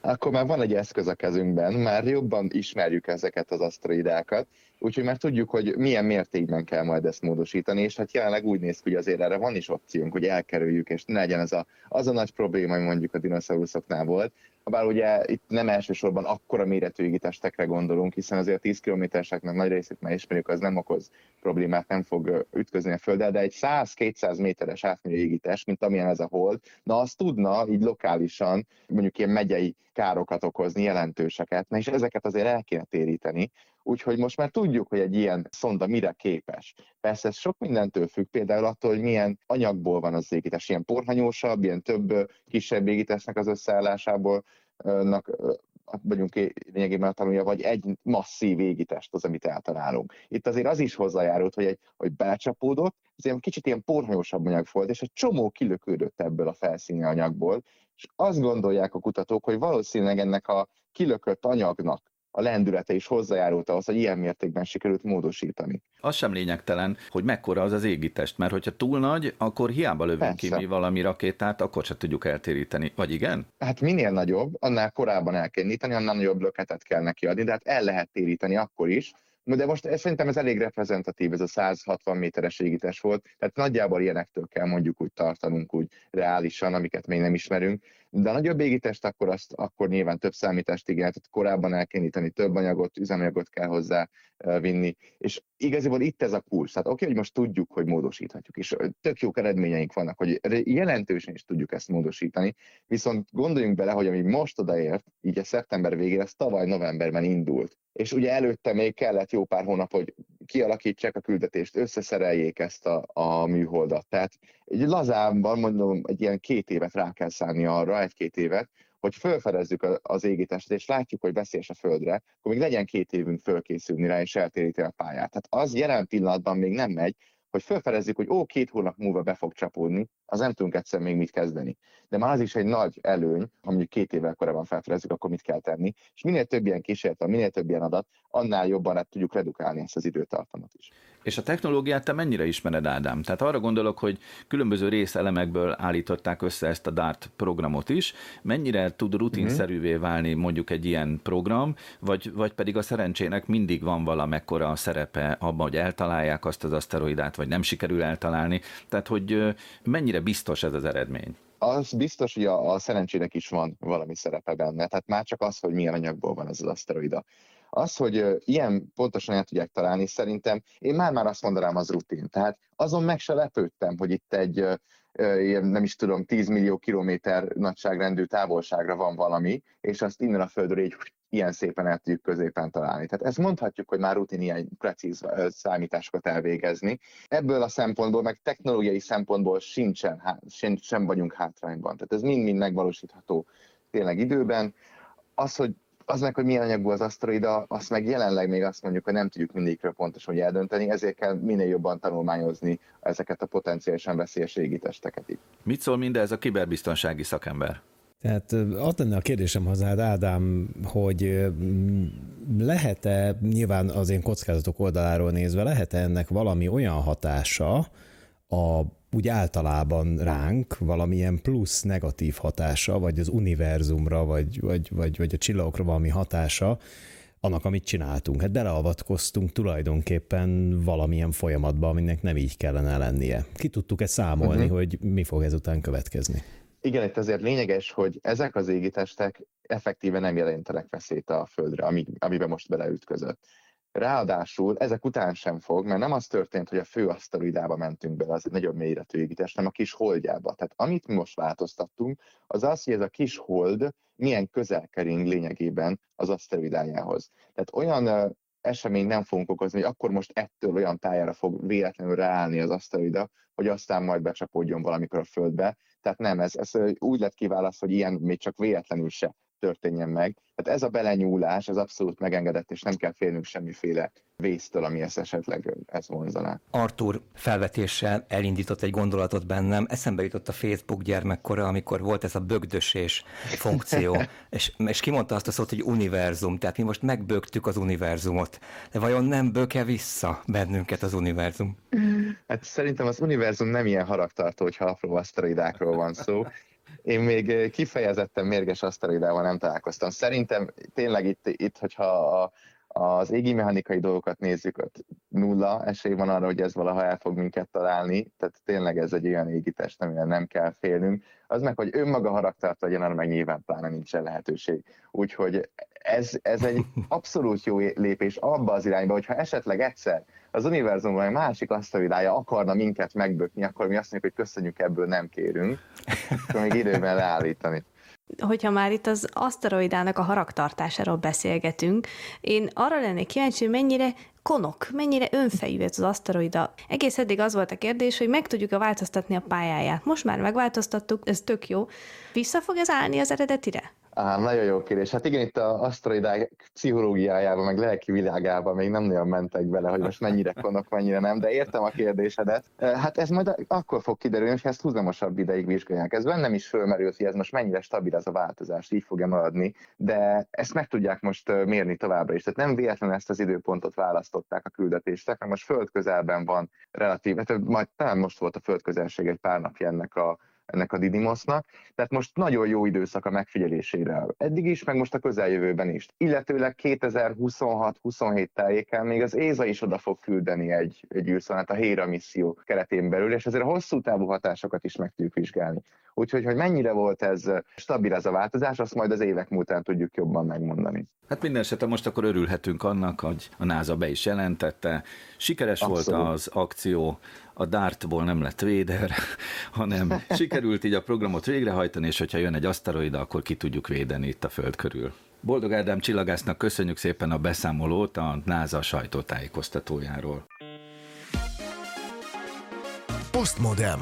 Akkor már van egy eszköz a kezünkben, már jobban ismerjük ezeket az aszteroidákat, úgyhogy már tudjuk, hogy milyen mértékben kell majd ezt módosítani, és hát jelenleg úgy néz ki, hogy azért erre van is opciónk, hogy elkerüljük, és ne legyen ez a, az a nagy probléma, ami mondjuk a dinoszauruszoknál volt, bár ugye itt nem elsősorban akkora méretű égitestekre gondolunk, hiszen azért 10 kilométereseknek nagy részét már ismerjük, az nem okoz problémát, nem fog ütközni a földdel, de egy 100-200 méteres átmérő égitest, mint amilyen ez a hold, na az tudna így lokálisan mondjuk ilyen megyei károkat okozni, jelentőseket, na és ezeket azért el kéne téríteni, Úgyhogy most már tudjuk, hogy egy ilyen szonda mire képes. Persze ez sok mindentől függ, például attól, hogy milyen anyagból van az égítés, ilyen porhanyósabb, ilyen több kisebb égítésnek az összeállásából vagyunk lényegében tanulja, vagy egy masszív égitest az, amit eltalálunk. Itt azért az is hozzájárult, hogy, egy, hogy belecsapódott, ez egy kicsit ilyen porhanyósabb anyag volt, és egy csomó kilökődött ebből a felszíni anyagból, és azt gondolják a kutatók, hogy valószínűleg ennek a kilökött anyagnak a lendülete is hozzájárult ahhoz, hogy ilyen mértékben sikerült módosítani. Az sem lényegtelen, hogy mekkora az az égitest, mert hogyha túl nagy, akkor hiába lövünk Persze. ki mi valami rakétát, akkor se tudjuk eltéríteni. Vagy igen? Hát minél nagyobb, annál korábban el kell nyitani, annál nagyobb löketet kell neki adni, de hát el lehet téríteni akkor is, de most ez, szerintem ez elég reprezentatív, ez a 160 méteres égítés volt, tehát nagyjából ilyenektől kell mondjuk úgy tartanunk úgy reálisan, amiket még nem ismerünk, de a nagyobb égítést akkor, azt, akkor nyilván több számítást igényel, tehát korábban el kell nyitani, több anyagot, üzemanyagot kell hozzá vinni, és igaziból itt ez a kulcs. Tehát oké, hogy most tudjuk, hogy módosíthatjuk, és tök jó eredményeink vannak, hogy jelentősen is tudjuk ezt módosítani, viszont gondoljunk bele, hogy ami most odaért, így a szeptember végén, ez tavaly novemberben indult. És ugye előtte még kellett jó pár hónap, hogy kialakítsák a küldetést, összeszereljék ezt a, a műholdat. Tehát egy lazámban mondom, egy ilyen két évet rá kell szállni arra, egy-két évet, hogy felfedezzük az égítestet, és látjuk, hogy veszélyes a Földre, akkor még legyen két évünk fölkészülni rá, és eltéríteni a pályát. Tehát az jelen pillanatban még nem megy, hogy felfedezzük, hogy ó, két hónap múlva be fog csapódni, az nem tudunk egyszer még mit kezdeni. De már az is egy nagy előny, ha mondjuk két évvel korábban felfedezzük, akkor mit kell tenni. És minél több ilyen kísérlet, minél több ilyen adat, annál jobban hát tudjuk redukálni ezt az időtartamot is. És a technológiát te mennyire ismered, Ádám? Tehát arra gondolok, hogy különböző részelemekből állították össze ezt a DART programot is. Mennyire tud rutinszerűvé válni mondjuk egy ilyen program, vagy, vagy pedig a szerencsének mindig van valamekkora szerepe abban, hogy eltalálják azt az aszteroidát, vagy nem sikerül eltalálni. Tehát, hogy mennyire biztos ez az eredmény? az biztos, hogy a, a szerencsének is van valami szerepe benne. Tehát már csak az, hogy milyen anyagból van ez az aszteroida. Az, hogy ilyen pontosan el tudják találni, szerintem én már-már azt mondanám, az rutin. Tehát azon meg se lepődtem, hogy itt egy nem is tudom, 10 millió kilométer nagyságrendű távolságra van valami, és azt innen a Földről így ilyen szépen el tudjuk középen találni. Tehát ezt mondhatjuk, hogy már rutin ilyen precíz számításokat elvégezni. Ebből a szempontból, meg technológiai szempontból sincsen, sem, sem vagyunk hátrányban. Tehát ez mind-mind megvalósítható tényleg időben. Az, hogy az meg, hogy milyen anyagból az aszteroida, azt meg jelenleg még azt mondjuk, hogy nem tudjuk mindegyikről pontosan hogy eldönteni, ezért kell minél jobban tanulmányozni ezeket a potenciálisan veszélyes testeket itt. Mit szól mindez a kiberbiztonsági szakember? Tehát az lenne a kérdésem hozzád, Ádám, hogy lehet-e, nyilván az én kockázatok oldaláról nézve, lehet-e ennek valami olyan hatása a úgy általában ránk valamilyen plusz negatív hatása, vagy az univerzumra, vagy, vagy, vagy, vagy a csillagokra valami hatása, annak, amit csináltunk. Hát beleavatkoztunk tulajdonképpen valamilyen folyamatba, aminek nem így kellene lennie. Ki tudtuk-e számolni, uh-huh. hogy mi fog ezután következni? Igen, itt azért lényeges, hogy ezek az égitestek effektíve nem jelentenek veszélyt a Földre, amiben most beleütközött. Ráadásul ezek után sem fog, mert nem az történt, hogy a fő aszteroidába mentünk bele, az egy nagyobb méretű égitest, hanem a kis holdjába. Tehát amit mi most változtattunk, az az, hogy ez a kis hold milyen közel kering lényegében az aszteroidájához. Tehát olyan esemény nem fogunk okozni, hogy akkor most ettől olyan pályára fog véletlenül ráállni az aszteroida, hogy aztán majd becsapódjon valamikor a Földbe. Tehát nem, ez, ez úgy lett kiválaszt, hogy ilyen még csak véletlenül se történjen meg. Tehát ez a belenyúlás, az abszolút megengedett, és nem kell félnünk semmiféle vésztől, ami ezt esetleg ez vonzaná. Artur felvetéssel elindított egy gondolatot bennem, eszembe jutott a Facebook gyermekkora, amikor volt ez a bögdösés funkció, és, és kimondta azt a szót, hogy univerzum, tehát mi most megbögtük az univerzumot. De vajon nem böke vissza bennünket az univerzum? Hát szerintem az univerzum nem ilyen haragtartó, hogyha apró aszteroidákról van szó. Én még kifejezetten mérges aszteroidával nem találkoztam. Szerintem tényleg itt, itt hogyha a, az égi mechanikai dolgokat nézzük, ott nulla esély van arra, hogy ez valaha el fog minket találni, tehát tényleg ez egy olyan égitest, amire nem kell félnünk. Az meg, hogy önmaga haraktart legyen, arra meg nyilván pláne nincsen lehetőség. Úgyhogy ez, ez egy abszolút jó lépés abba az irányba, hogyha esetleg egyszer az univerzumban egy másik asztalidája akarna minket megbökni, akkor mi azt mondjuk, hogy köszönjük, ebből nem kérünk, akkor még időben leállítani hogyha már itt az aszteroidának a haragtartásáról beszélgetünk, én arra lennék kíváncsi, hogy mennyire konok, mennyire önfejű ez az aszteroida. Egész eddig az volt a kérdés, hogy meg tudjuk-e változtatni a pályáját. Most már megváltoztattuk, ez tök jó. Vissza fog ez állni az eredetire? Á, nagyon jó kérdés. Hát igen, itt a aszteroidák pszichológiájában, meg lelki világában még nem nagyon mentek bele, hogy most mennyire konok, mennyire nem, de értem a kérdésedet. Hát ez majd akkor fog kiderülni, hogy ezt húzamosabb ideig vizsgálják. Ez bennem is fölmerült, hogy ez most mennyire stabil ez a változás, így fog-e maradni, de ezt meg tudják most mérni továbbra is. Tehát nem véletlenül ezt az időpontot választották a küldetések, mert most földközelben van relatív, hát majd talán most volt a földközelség egy pár napja ennek a ennek a Didymosnak, tehát most nagyon jó időszak a megfigyelésére. Eddig is, meg most a közeljövőben is. Illetőleg 2026-27 tájéken még az ÉZA is oda fog küldeni egy, egy űrszonát a Héra misszió keretén belül, és ezért a hosszú távú hatásokat is meg tudjuk vizsgálni. Úgyhogy, hogy mennyire volt ez stabil ez a változás, azt majd az évek múltán tudjuk jobban megmondani. Hát minden esetre most akkor örülhetünk annak, hogy a NASA be is jelentette. Sikeres Abszolút. volt az akció, a Dartból nem lett véder, hanem sikerült így a programot végrehajtani, és hogyha jön egy aszteroida, akkor ki tudjuk védeni itt a Föld körül. Boldog Ádám csillagásznak köszönjük szépen a beszámolót a NASA sajtótájékoztatójáról. Postmodem.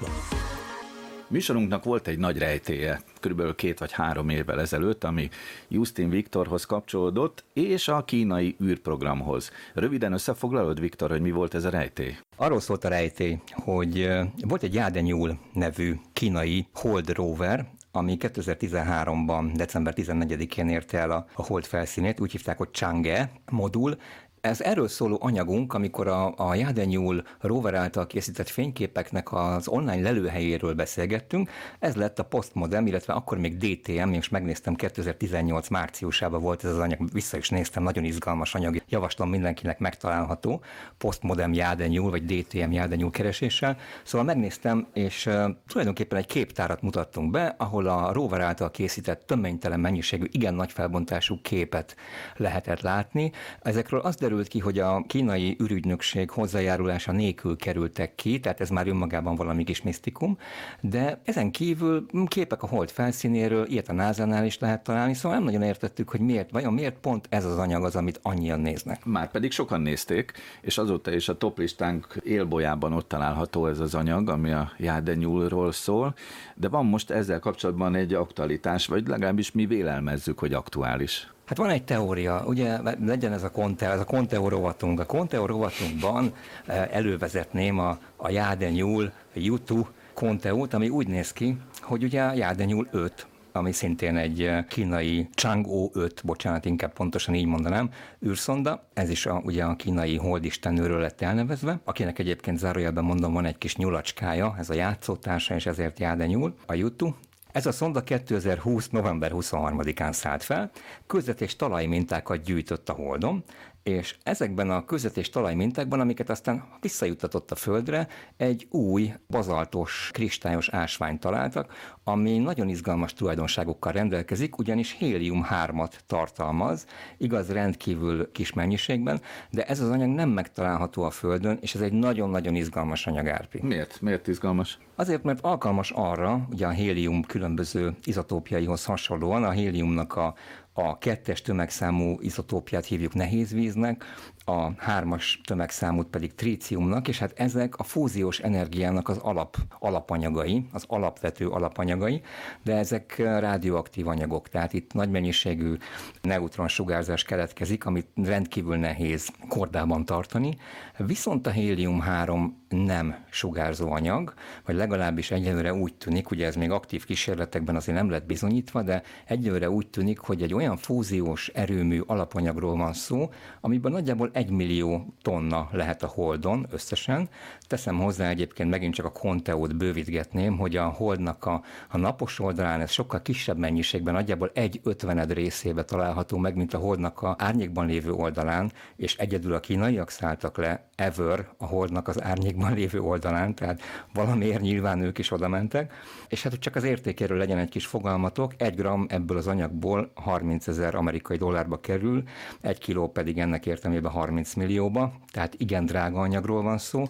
Műsorunknak volt egy nagy rejtéje. körülbelül két vagy három évvel ezelőtt, ami Justin Viktorhoz kapcsolódott, és a kínai űrprogramhoz. Röviden összefoglalod, Viktor, hogy mi volt ez a rejtély? Arról szólt a rejtély, hogy volt egy Jádenyúl nevű kínai Hold Rover, ami 2013-ban, december 14-én érte el a, a hold felszínét, úgy hívták, hogy Chang'e modul, ez erről szóló anyagunk, amikor a, a Jádenyúl rover által készített fényképeknek az online lelőhelyéről beszélgettünk, ez lett a Postmodem, illetve akkor még DTM, és megnéztem 2018 márciusában volt ez az anyag, vissza is néztem, nagyon izgalmas anyag, javaslom mindenkinek megtalálható, Postmodem Jádenyúl, vagy DTM Jádenyúl kereséssel. Szóval megnéztem, és uh, tulajdonképpen egy képtárat mutattunk be, ahol a rover által készített töménytelen mennyiségű, igen nagy felbontású képet lehetett látni. Ezekről az derült ki, hogy a kínai ürügynökség hozzájárulása nélkül kerültek ki, tehát ez már önmagában valami kis misztikum, de ezen kívül képek a hold felszínéről, ilyet a NASA-nál is lehet találni, szóval nem nagyon értettük, hogy miért, vajon miért pont ez az anyag az, amit annyian néznek. Már pedig sokan nézték, és azóta is a toplistánk élbolyában ott található ez az anyag, ami a Jádenyúlról szól, de van most ezzel kapcsolatban egy aktualitás, vagy legalábbis mi vélelmezzük, hogy aktuális. Hát van egy teória, ugye legyen ez a Conte, ez a Conteo rovatunk. A Conteo rovatunkban eh, elővezetném a, a Jádenyúl, a Jutu Conteót, ami úgy néz ki, hogy ugye a Jádenyúl 5, ami szintén egy eh, kínai Chang'o 5, bocsánat, inkább pontosan így mondanám, űrszonda. Ez is a, ugye a kínai holdistenőről lett elnevezve, akinek egyébként zárójelben mondom, van egy kis nyulacskája, ez a játszótársa, és ezért Jádenyúl, a Jutu, ez a szonda 2020. november 23-án szállt fel, közvet és talajmintákat gyűjtött a Holdon, és ezekben a közvet és talajmintákban, amiket aztán visszajuttatott a Földre, egy új bazaltos, kristályos ásványt találtak, ami nagyon izgalmas tulajdonságokkal rendelkezik, ugyanis hélium-3-at tartalmaz, igaz rendkívül kis mennyiségben, de ez az anyag nem megtalálható a Földön, és ez egy nagyon-nagyon izgalmas anyag, Árpi. Miért? Miért izgalmas? Azért, mert alkalmas arra, ugye a hélium különböző izotópjaihoz hasonlóan, a héliumnak a, a kettes tömegszámú izotópiát hívjuk nehézvíznek, a hármas tömegszámút pedig tríciumnak, és hát ezek a fúziós energiának az alap, alapanyagai, az alapvető alapanyagai, de ezek rádióaktív anyagok, tehát itt nagy mennyiségű neutronsugárzás keletkezik, amit rendkívül nehéz kordában tartani, viszont a hélium-3 nem sugárzó anyag, vagy legalábbis egyelőre úgy tűnik, ugye ez még aktív kísérletekben azért nem lett bizonyítva, de egyelőre úgy tűnik, hogy egy olyan fúziós erőmű alapanyagról van szó, amiben nagyjából egy millió tonna lehet a Holdon összesen. Teszem hozzá egyébként megint csak a konteót bővítgetném, hogy a Holdnak a, a napos oldalán ez sokkal kisebb mennyiségben, nagyjából egy ötvened részébe található meg, mint a Holdnak a árnyékban lévő oldalán, és egyedül a kínaiak szálltak le ever a Holdnak az árnyékban lévő oldalán, tehát valamiért nyilván ők is oda mentek, és hát hogy csak az értékéről legyen egy kis fogalmatok, egy gram ebből az anyagból 30 ezer amerikai dollárba kerül, egy kiló pedig ennek értelmében 30 millióba, tehát igen drága anyagról van szó.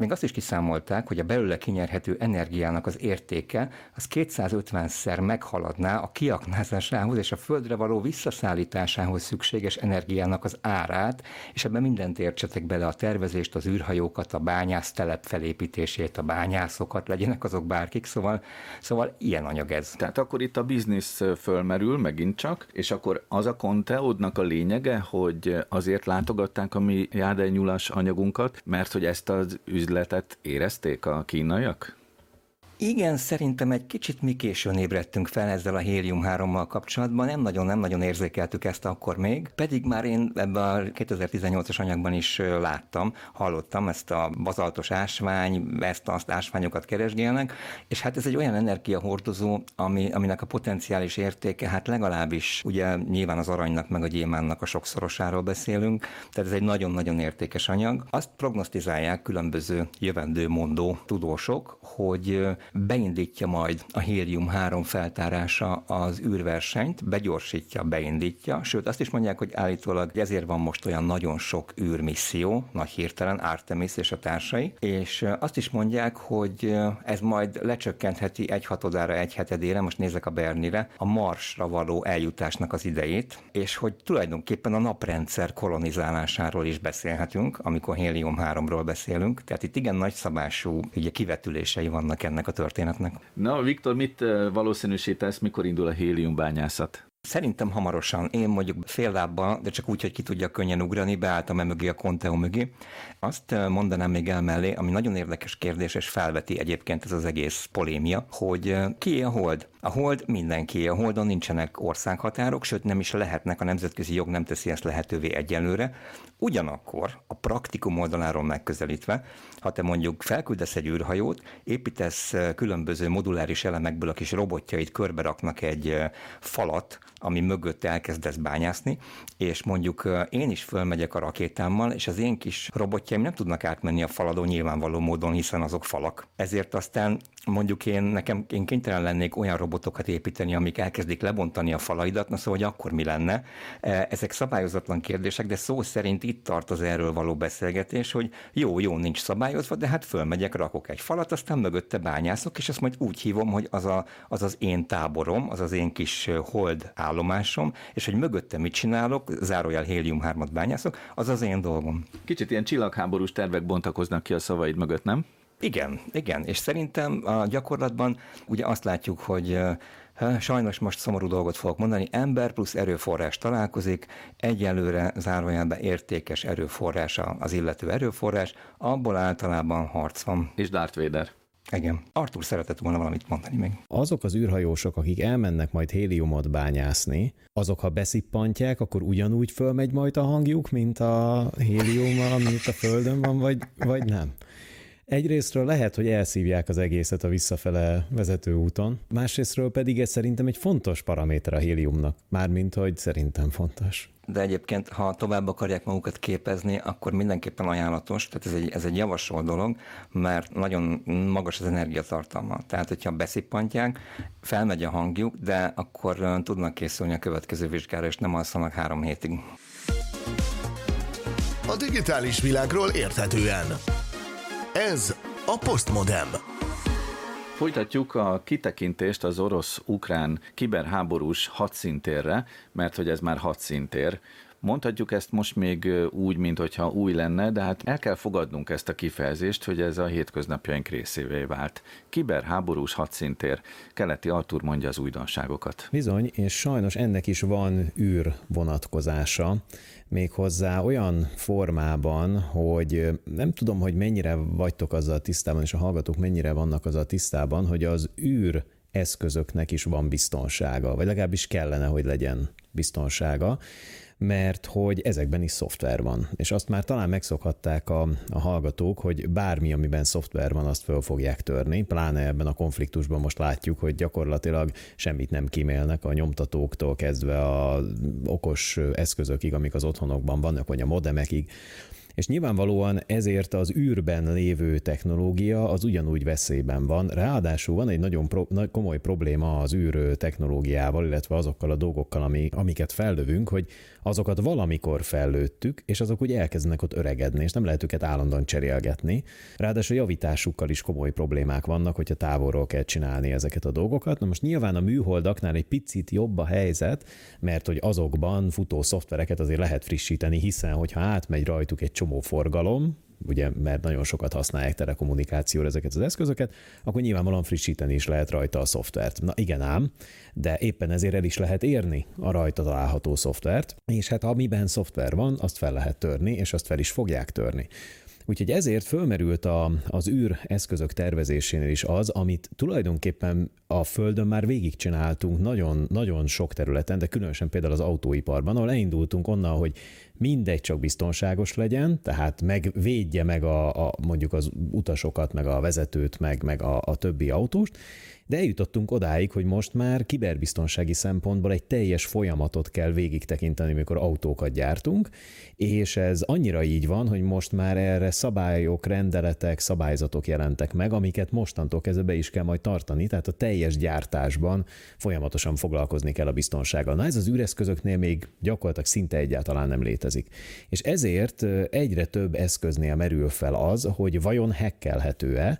Még azt is kiszámolták, hogy a belőle kinyerhető energiának az értéke az 250-szer meghaladná a kiaknázásához és a földre való visszaszállításához szükséges energiának az árát, és ebben mindent értsetek bele a tervezést, az űrhajókat, a bányász telep felépítését, a bányászokat, legyenek azok bárkik, szóval, szóval ilyen anyag ez. Tehát akkor itt a biznisz fölmerül megint csak, és akkor az a konteódnak a lényege, hogy azért látogatták a mi jádenyulas anyagunkat, mert hogy ezt az üzletet érezték a kínaiak? Igen, szerintem egy kicsit mi későn ébredtünk fel ezzel a hélium-3-mal kapcsolatban, nem nagyon, nem nagyon érzékeltük ezt akkor még, pedig már én ebben a 2018-as anyagban is láttam, hallottam ezt a bazaltos ásvány, ezt azt ásványokat keresgélnek, és hát ez egy olyan energiahordozó, ami, aminek a potenciális értéke, hát legalábbis ugye nyilván az aranynak meg a gyémánnak a sokszorosáról beszélünk, tehát ez egy nagyon-nagyon értékes anyag. Azt prognosztizálják különböző jövendő mondó tudósok, hogy beindítja majd a hélium-3 feltárása az űrversenyt, begyorsítja, beindítja, sőt azt is mondják, hogy állítólag ezért van most olyan nagyon sok űrmisszió, nagy hirtelen, Artemis és a társai, és azt is mondják, hogy ez majd lecsökkentheti egy hatodára, egy hetedére, most nézek a Bernire, a Marsra való eljutásnak az idejét, és hogy tulajdonképpen a naprendszer kolonizálásáról is beszélhetünk, amikor hélium-3-ról beszélünk, tehát itt igen nagyszabású ugye, kivetülései vannak ennek a történetnek. Na, Viktor, mit valószínűsítesz, mikor indul a héliumbányászat? Szerintem hamarosan, én mondjuk fél lábbal, de csak úgy, hogy ki tudja könnyen ugrani, beálltam e mögé a Conteo mögé. Azt mondanám még el mellé, ami nagyon érdekes kérdés, és felveti egyébként ez az egész polémia, hogy ki a hold? A hold mindenki. A holdon nincsenek országhatárok, sőt nem is lehetnek, a nemzetközi jog nem teszi ezt lehetővé egyelőre. Ugyanakkor a praktikum oldaláról megközelítve, ha te mondjuk felküldesz egy űrhajót, építesz különböző moduláris elemekből a kis robotjait körbe raknak egy falat, ami mögött elkezdesz bányászni, és mondjuk én is fölmegyek a rakétámmal, és az én kis robotjaim nem tudnak átmenni a faladon nyilvánvaló módon, hiszen azok falak. Ezért aztán mondjuk én nekem én kénytelen lennék olyan robotokat építeni, amik elkezdik lebontani a falaidat, na szóval, hogy akkor mi lenne. E, ezek szabályozatlan kérdések, de szó szerint itt tart az erről való beszélgetés, hogy jó, jó, nincs szabályozva, de hát fölmegyek, rakok egy falat, aztán mögötte bányászok, és ezt majd úgy hívom, hogy az, a, az az én táborom, az az én kis hold állomásom, és hogy mögötte mit csinálok, zárójel hélium-3-at bányászok, az az én dolgom. Kicsit ilyen csillagháborús tervek bontakoznak ki a szavaid mögött, nem? Igen, igen, és szerintem a gyakorlatban ugye azt látjuk, hogy Sajnos most szomorú dolgot fogok mondani, ember plusz erőforrás találkozik, egyelőre zárójelben értékes erőforrása az illető erőforrás, abból általában harc van. És Darth Vader. Igen. Artur szeretett volna valamit mondani még. Azok az űrhajósok, akik elmennek majd héliumot bányászni, azok ha beszippantják, akkor ugyanúgy fölmegy majd a hangjuk, mint a hélium, ami itt a Földön van, vagy, vagy nem? Egyrésztről lehet, hogy elszívják az egészet a visszafele vezető úton, másrésztről pedig ez szerintem egy fontos paraméter a héliumnak, mármint hogy szerintem fontos. De egyébként, ha tovább akarják magukat képezni, akkor mindenképpen ajánlatos, tehát ez egy, ez egy javasol dolog, mert nagyon magas az energiatartalma. Tehát, hogyha beszippantják, felmegy a hangjuk, de akkor tudnak készülni a következő vizsgára, és nem alszanak három hétig. A digitális világról érthetően. Ez a Postmodem. Folytatjuk a kitekintést az orosz-ukrán kiberháborús hadszintérre, mert hogy ez már hadszintér. Mondhatjuk ezt most még úgy, mintha új lenne, de hát el kell fogadnunk ezt a kifejezést, hogy ez a hétköznapjaink részévé vált. Kiberháborús hadszintér. Keleti Artur mondja az újdonságokat. Bizony, és sajnos ennek is van űr vonatkozása méghozzá olyan formában, hogy nem tudom, hogy mennyire vagytok azzal tisztában, és a hallgatók mennyire vannak azzal tisztában, hogy az űr eszközöknek is van biztonsága, vagy legalábbis kellene, hogy legyen biztonsága mert hogy ezekben is szoftver van. És azt már talán megszokhatták a, a hallgatók, hogy bármi, amiben szoftver van, azt föl fogják törni. Pláne ebben a konfliktusban most látjuk, hogy gyakorlatilag semmit nem kimélnek a nyomtatóktól kezdve a okos eszközökig, amik az otthonokban vannak, vagy a modemekig és nyilvánvalóan ezért az űrben lévő technológia az ugyanúgy veszélyben van. Ráadásul van egy nagyon pro- komoly probléma az űr technológiával, illetve azokkal a dolgokkal, ami, amiket fellövünk, hogy azokat valamikor fellőttük, és azok úgy elkezdenek ott öregedni, és nem lehet őket állandóan cserélgetni. Ráadásul javításukkal is komoly problémák vannak, hogyha távolról kell csinálni ezeket a dolgokat. Na most nyilván a műholdaknál egy picit jobb a helyzet, mert hogy azokban futó szoftvereket azért lehet frissíteni, hiszen hogyha átmegy rajtuk egy csomó forgalom, ugye, mert nagyon sokat használják telekommunikációra ezeket az eszközöket, akkor nyilvánvalóan frissíteni is lehet rajta a szoftvert. Na igen ám, de éppen ezért el is lehet érni a rajta található szoftvert, és hát amiben szoftver van, azt fel lehet törni, és azt fel is fogják törni. Úgyhogy ezért fölmerült a, az űr eszközök tervezésénél is az, amit tulajdonképpen a Földön már végigcsináltunk nagyon, nagyon sok területen, de különösen például az autóiparban, ahol elindultunk onnan, hogy mindegy csak biztonságos legyen, tehát megvédje meg a, a mondjuk az utasokat, meg a vezetőt, meg, meg a, a többi autóst, de eljutottunk odáig, hogy most már kiberbiztonsági szempontból egy teljes folyamatot kell végig tekinteni, mikor autókat gyártunk, és ez annyira így van, hogy most már erre szabályok, rendeletek, szabályzatok jelentek meg, amiket mostantól kezdve be is kell majd tartani, tehát a teljes gyártásban folyamatosan foglalkozni kell a biztonsággal. Na ez az üreszközöknél még gyakorlatilag szinte egyáltalán nem létezik. És ezért egyre több eszköznél merül fel az, hogy vajon hekkelhető-e,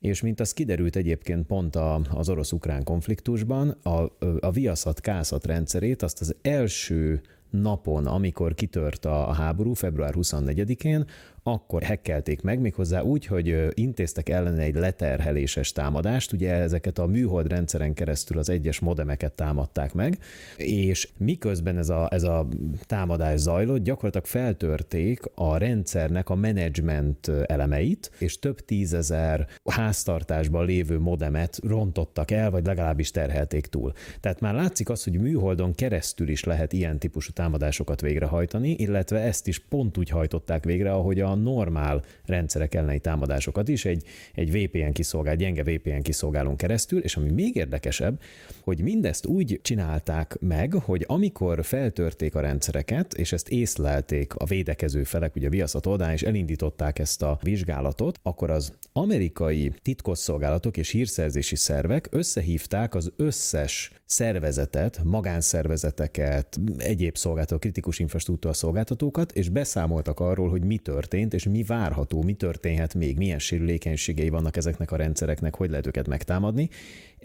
és mint az kiderült egyébként pont a, az orosz-ukrán konfliktusban, a, a viaszat-kászat rendszerét azt az első napon, amikor kitört a háború, február 24-én, akkor hekkelték meg, méghozzá úgy, hogy intéztek ellene egy leterheléses támadást, ugye ezeket a műhold rendszeren keresztül az egyes modemeket támadták meg, és miközben ez a, ez a támadás zajlott, gyakorlatilag feltörték a rendszernek a menedzsment elemeit, és több tízezer háztartásban lévő modemet rontottak el, vagy legalábbis terhelték túl. Tehát már látszik az, hogy műholdon keresztül is lehet ilyen típusú támadásokat végrehajtani, illetve ezt is pont úgy hajtották végre, ahogy a normál rendszerek elleni támadásokat is. Egy, egy VPN kiszolgál, gyenge VPN kiszolgálón keresztül, és ami még érdekesebb, hogy mindezt úgy csinálták meg, hogy amikor feltörték a rendszereket, és ezt észlelték a védekező felek, ugye a viaszat oldalán, és elindították ezt a vizsgálatot, akkor az amerikai titkosszolgálatok és hírszerzési szervek összehívták az összes szervezetet, magánszervezeteket, egyéb szolgáltató, kritikus infrastruktúra szolgáltatókat, és beszámoltak arról, hogy mi történt, és mi várható, mi történhet még, milyen sérülékenységei vannak ezeknek a rendszereknek, hogy lehet őket megtámadni,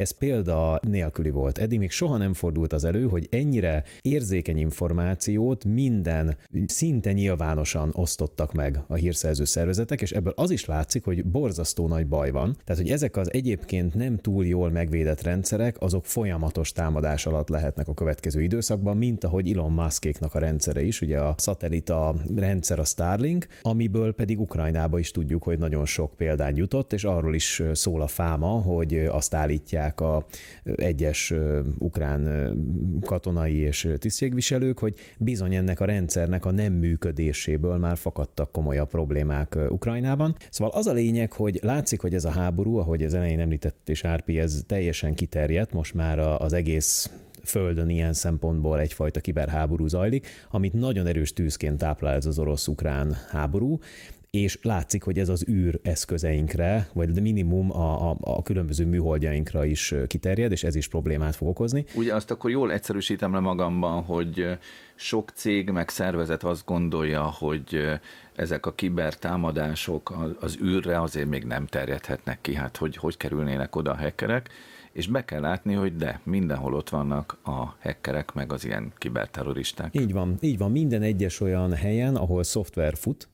ez példa nélküli volt. Eddig még soha nem fordult az elő, hogy ennyire érzékeny információt minden szinte nyilvánosan osztottak meg a hírszerző szervezetek, és ebből az is látszik, hogy borzasztó nagy baj van. Tehát, hogy ezek az egyébként nem túl jól megvédett rendszerek, azok folyamatos támadás alatt lehetnek a következő időszakban, mint ahogy Elon Muskéknak a rendszere is, ugye a szatellita rendszer a Starlink, amiből pedig Ukrajnába is tudjuk, hogy nagyon sok példány jutott, és arról is szól a fáma, hogy azt állítják, mondják a egyes ukrán katonai és tisztségviselők, hogy bizony ennek a rendszernek a nem működéséből már fakadtak komolyabb problémák Ukrajnában. Szóval az a lényeg, hogy látszik, hogy ez a háború, ahogy az elején említett és Árpi, ez teljesen kiterjedt, most már az egész Földön ilyen szempontból egyfajta kiberháború zajlik, amit nagyon erős tűzként táplál ez az orosz-ukrán háború, és látszik, hogy ez az űr eszközeinkre, vagy minimum a, a, a különböző műholdjainkra is kiterjed, és ez is problémát fog okozni. Ugye azt akkor jól egyszerűsítem le magamban, hogy sok cég meg szervezet azt gondolja, hogy ezek a kibertámadások az űrre azért még nem terjedhetnek ki, hát hogy, hogy kerülnének oda a hackerek, és be kell látni, hogy de, mindenhol ott vannak a hackerek, meg az ilyen kiberterroristák. Így van, így van, minden egyes olyan helyen, ahol szoftver fut,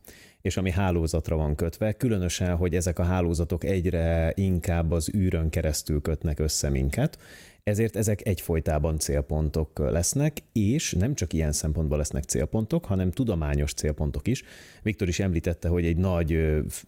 és ami hálózatra van kötve, különösen, hogy ezek a hálózatok egyre inkább az űrön keresztül kötnek össze minket, ezért ezek egyfolytában célpontok lesznek, és nem csak ilyen szempontból lesznek célpontok, hanem tudományos célpontok is. Viktor is említette, hogy egy nagy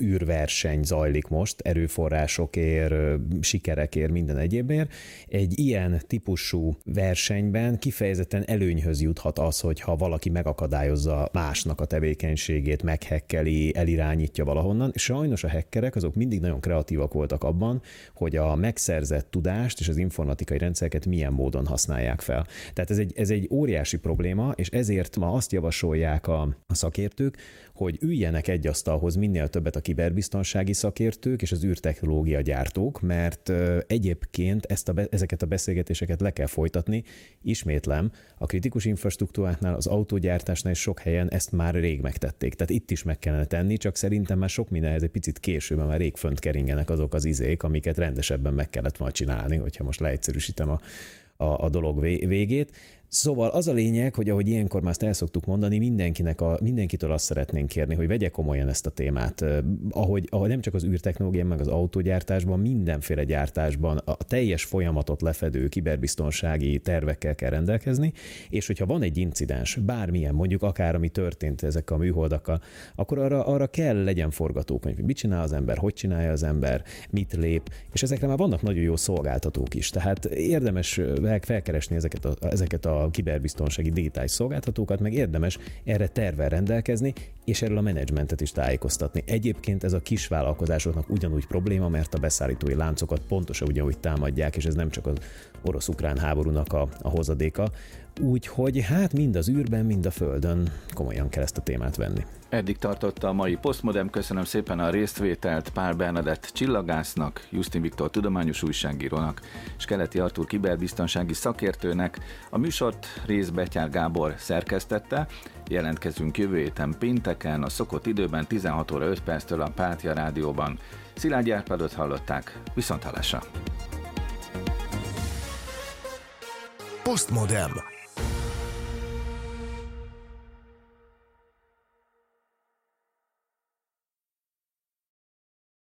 űrverseny zajlik most, erőforrásokért, sikerekért, minden egyébért. Egy ilyen típusú versenyben kifejezetten előnyhöz juthat az, hogyha valaki megakadályozza másnak a tevékenységét, meghekkeli, elirányítja valahonnan. Sajnos a hackerek azok mindig nagyon kreatívak voltak abban, hogy a megszerzett tudást és az informatikai rendszereket milyen módon használják fel. Tehát ez egy, ez egy óriási probléma, és ezért ma azt javasolják a, a szakértők, hogy üljenek egy asztalhoz minél többet a kiberbiztonsági szakértők és az űrtechnológia gyártók, mert egyébként ezt a, ezeket a beszélgetéseket le kell folytatni. Ismétlem, a kritikus infrastruktúráknál, az autógyártásnál és sok helyen ezt már rég megtették. Tehát itt is meg kellene tenni, csak szerintem már sok mindenhez egy picit később, mert már rég fönt keringenek azok az izék, amiket rendesebben meg kellett volna csinálni, hogyha most leegyszerűsítem a, a, a dolog végét. Szóval az a lényeg, hogy ahogy ilyenkor már ezt el szoktuk mondani, mindenkinek a, mindenkitől azt szeretnénk kérni, hogy vegye komolyan ezt a témát. Ahogy, ahogy nem csak az űrtechnológián, meg az autógyártásban, mindenféle gyártásban a teljes folyamatot lefedő kiberbiztonsági tervekkel kell rendelkezni, és hogyha van egy incidens, bármilyen, mondjuk akár ami történt ezek a műholdakkal, akkor arra, arra kell legyen forgatókönyv. Mit csinál az ember, hogy csinálja az ember, mit lép, és ezekre már vannak nagyon jó szolgáltatók is. Tehát érdemes felkeresni ezeket a, ezeket a a kiberbiztonsági digitális szolgáltatókat, meg érdemes erre tervel rendelkezni, és erről a menedzsmentet is tájékoztatni. Egyébként ez a kis vállalkozásoknak ugyanúgy probléma, mert a beszállítói láncokat pontosan ugyanúgy támadják, és ez nem csak az orosz-ukrán háborúnak a, a hozadéka, Úgyhogy hát mind az űrben, mind a földön komolyan kell ezt a témát venni. Eddig tartotta a mai Postmodem. Köszönöm szépen a résztvételt Pál Bernadett csillagásznak, Justin Viktor tudományos újságírónak és Keleti Artur kiberbiztonsági szakértőnek. A műsort rész Betyár Gábor szerkesztette. Jelentkezünk jövő héten pénteken, a szokott időben 16 óra 5 perctől a Pátja Rádióban. Szilágyi Árpádot hallották. Viszont hallásra! Postmodem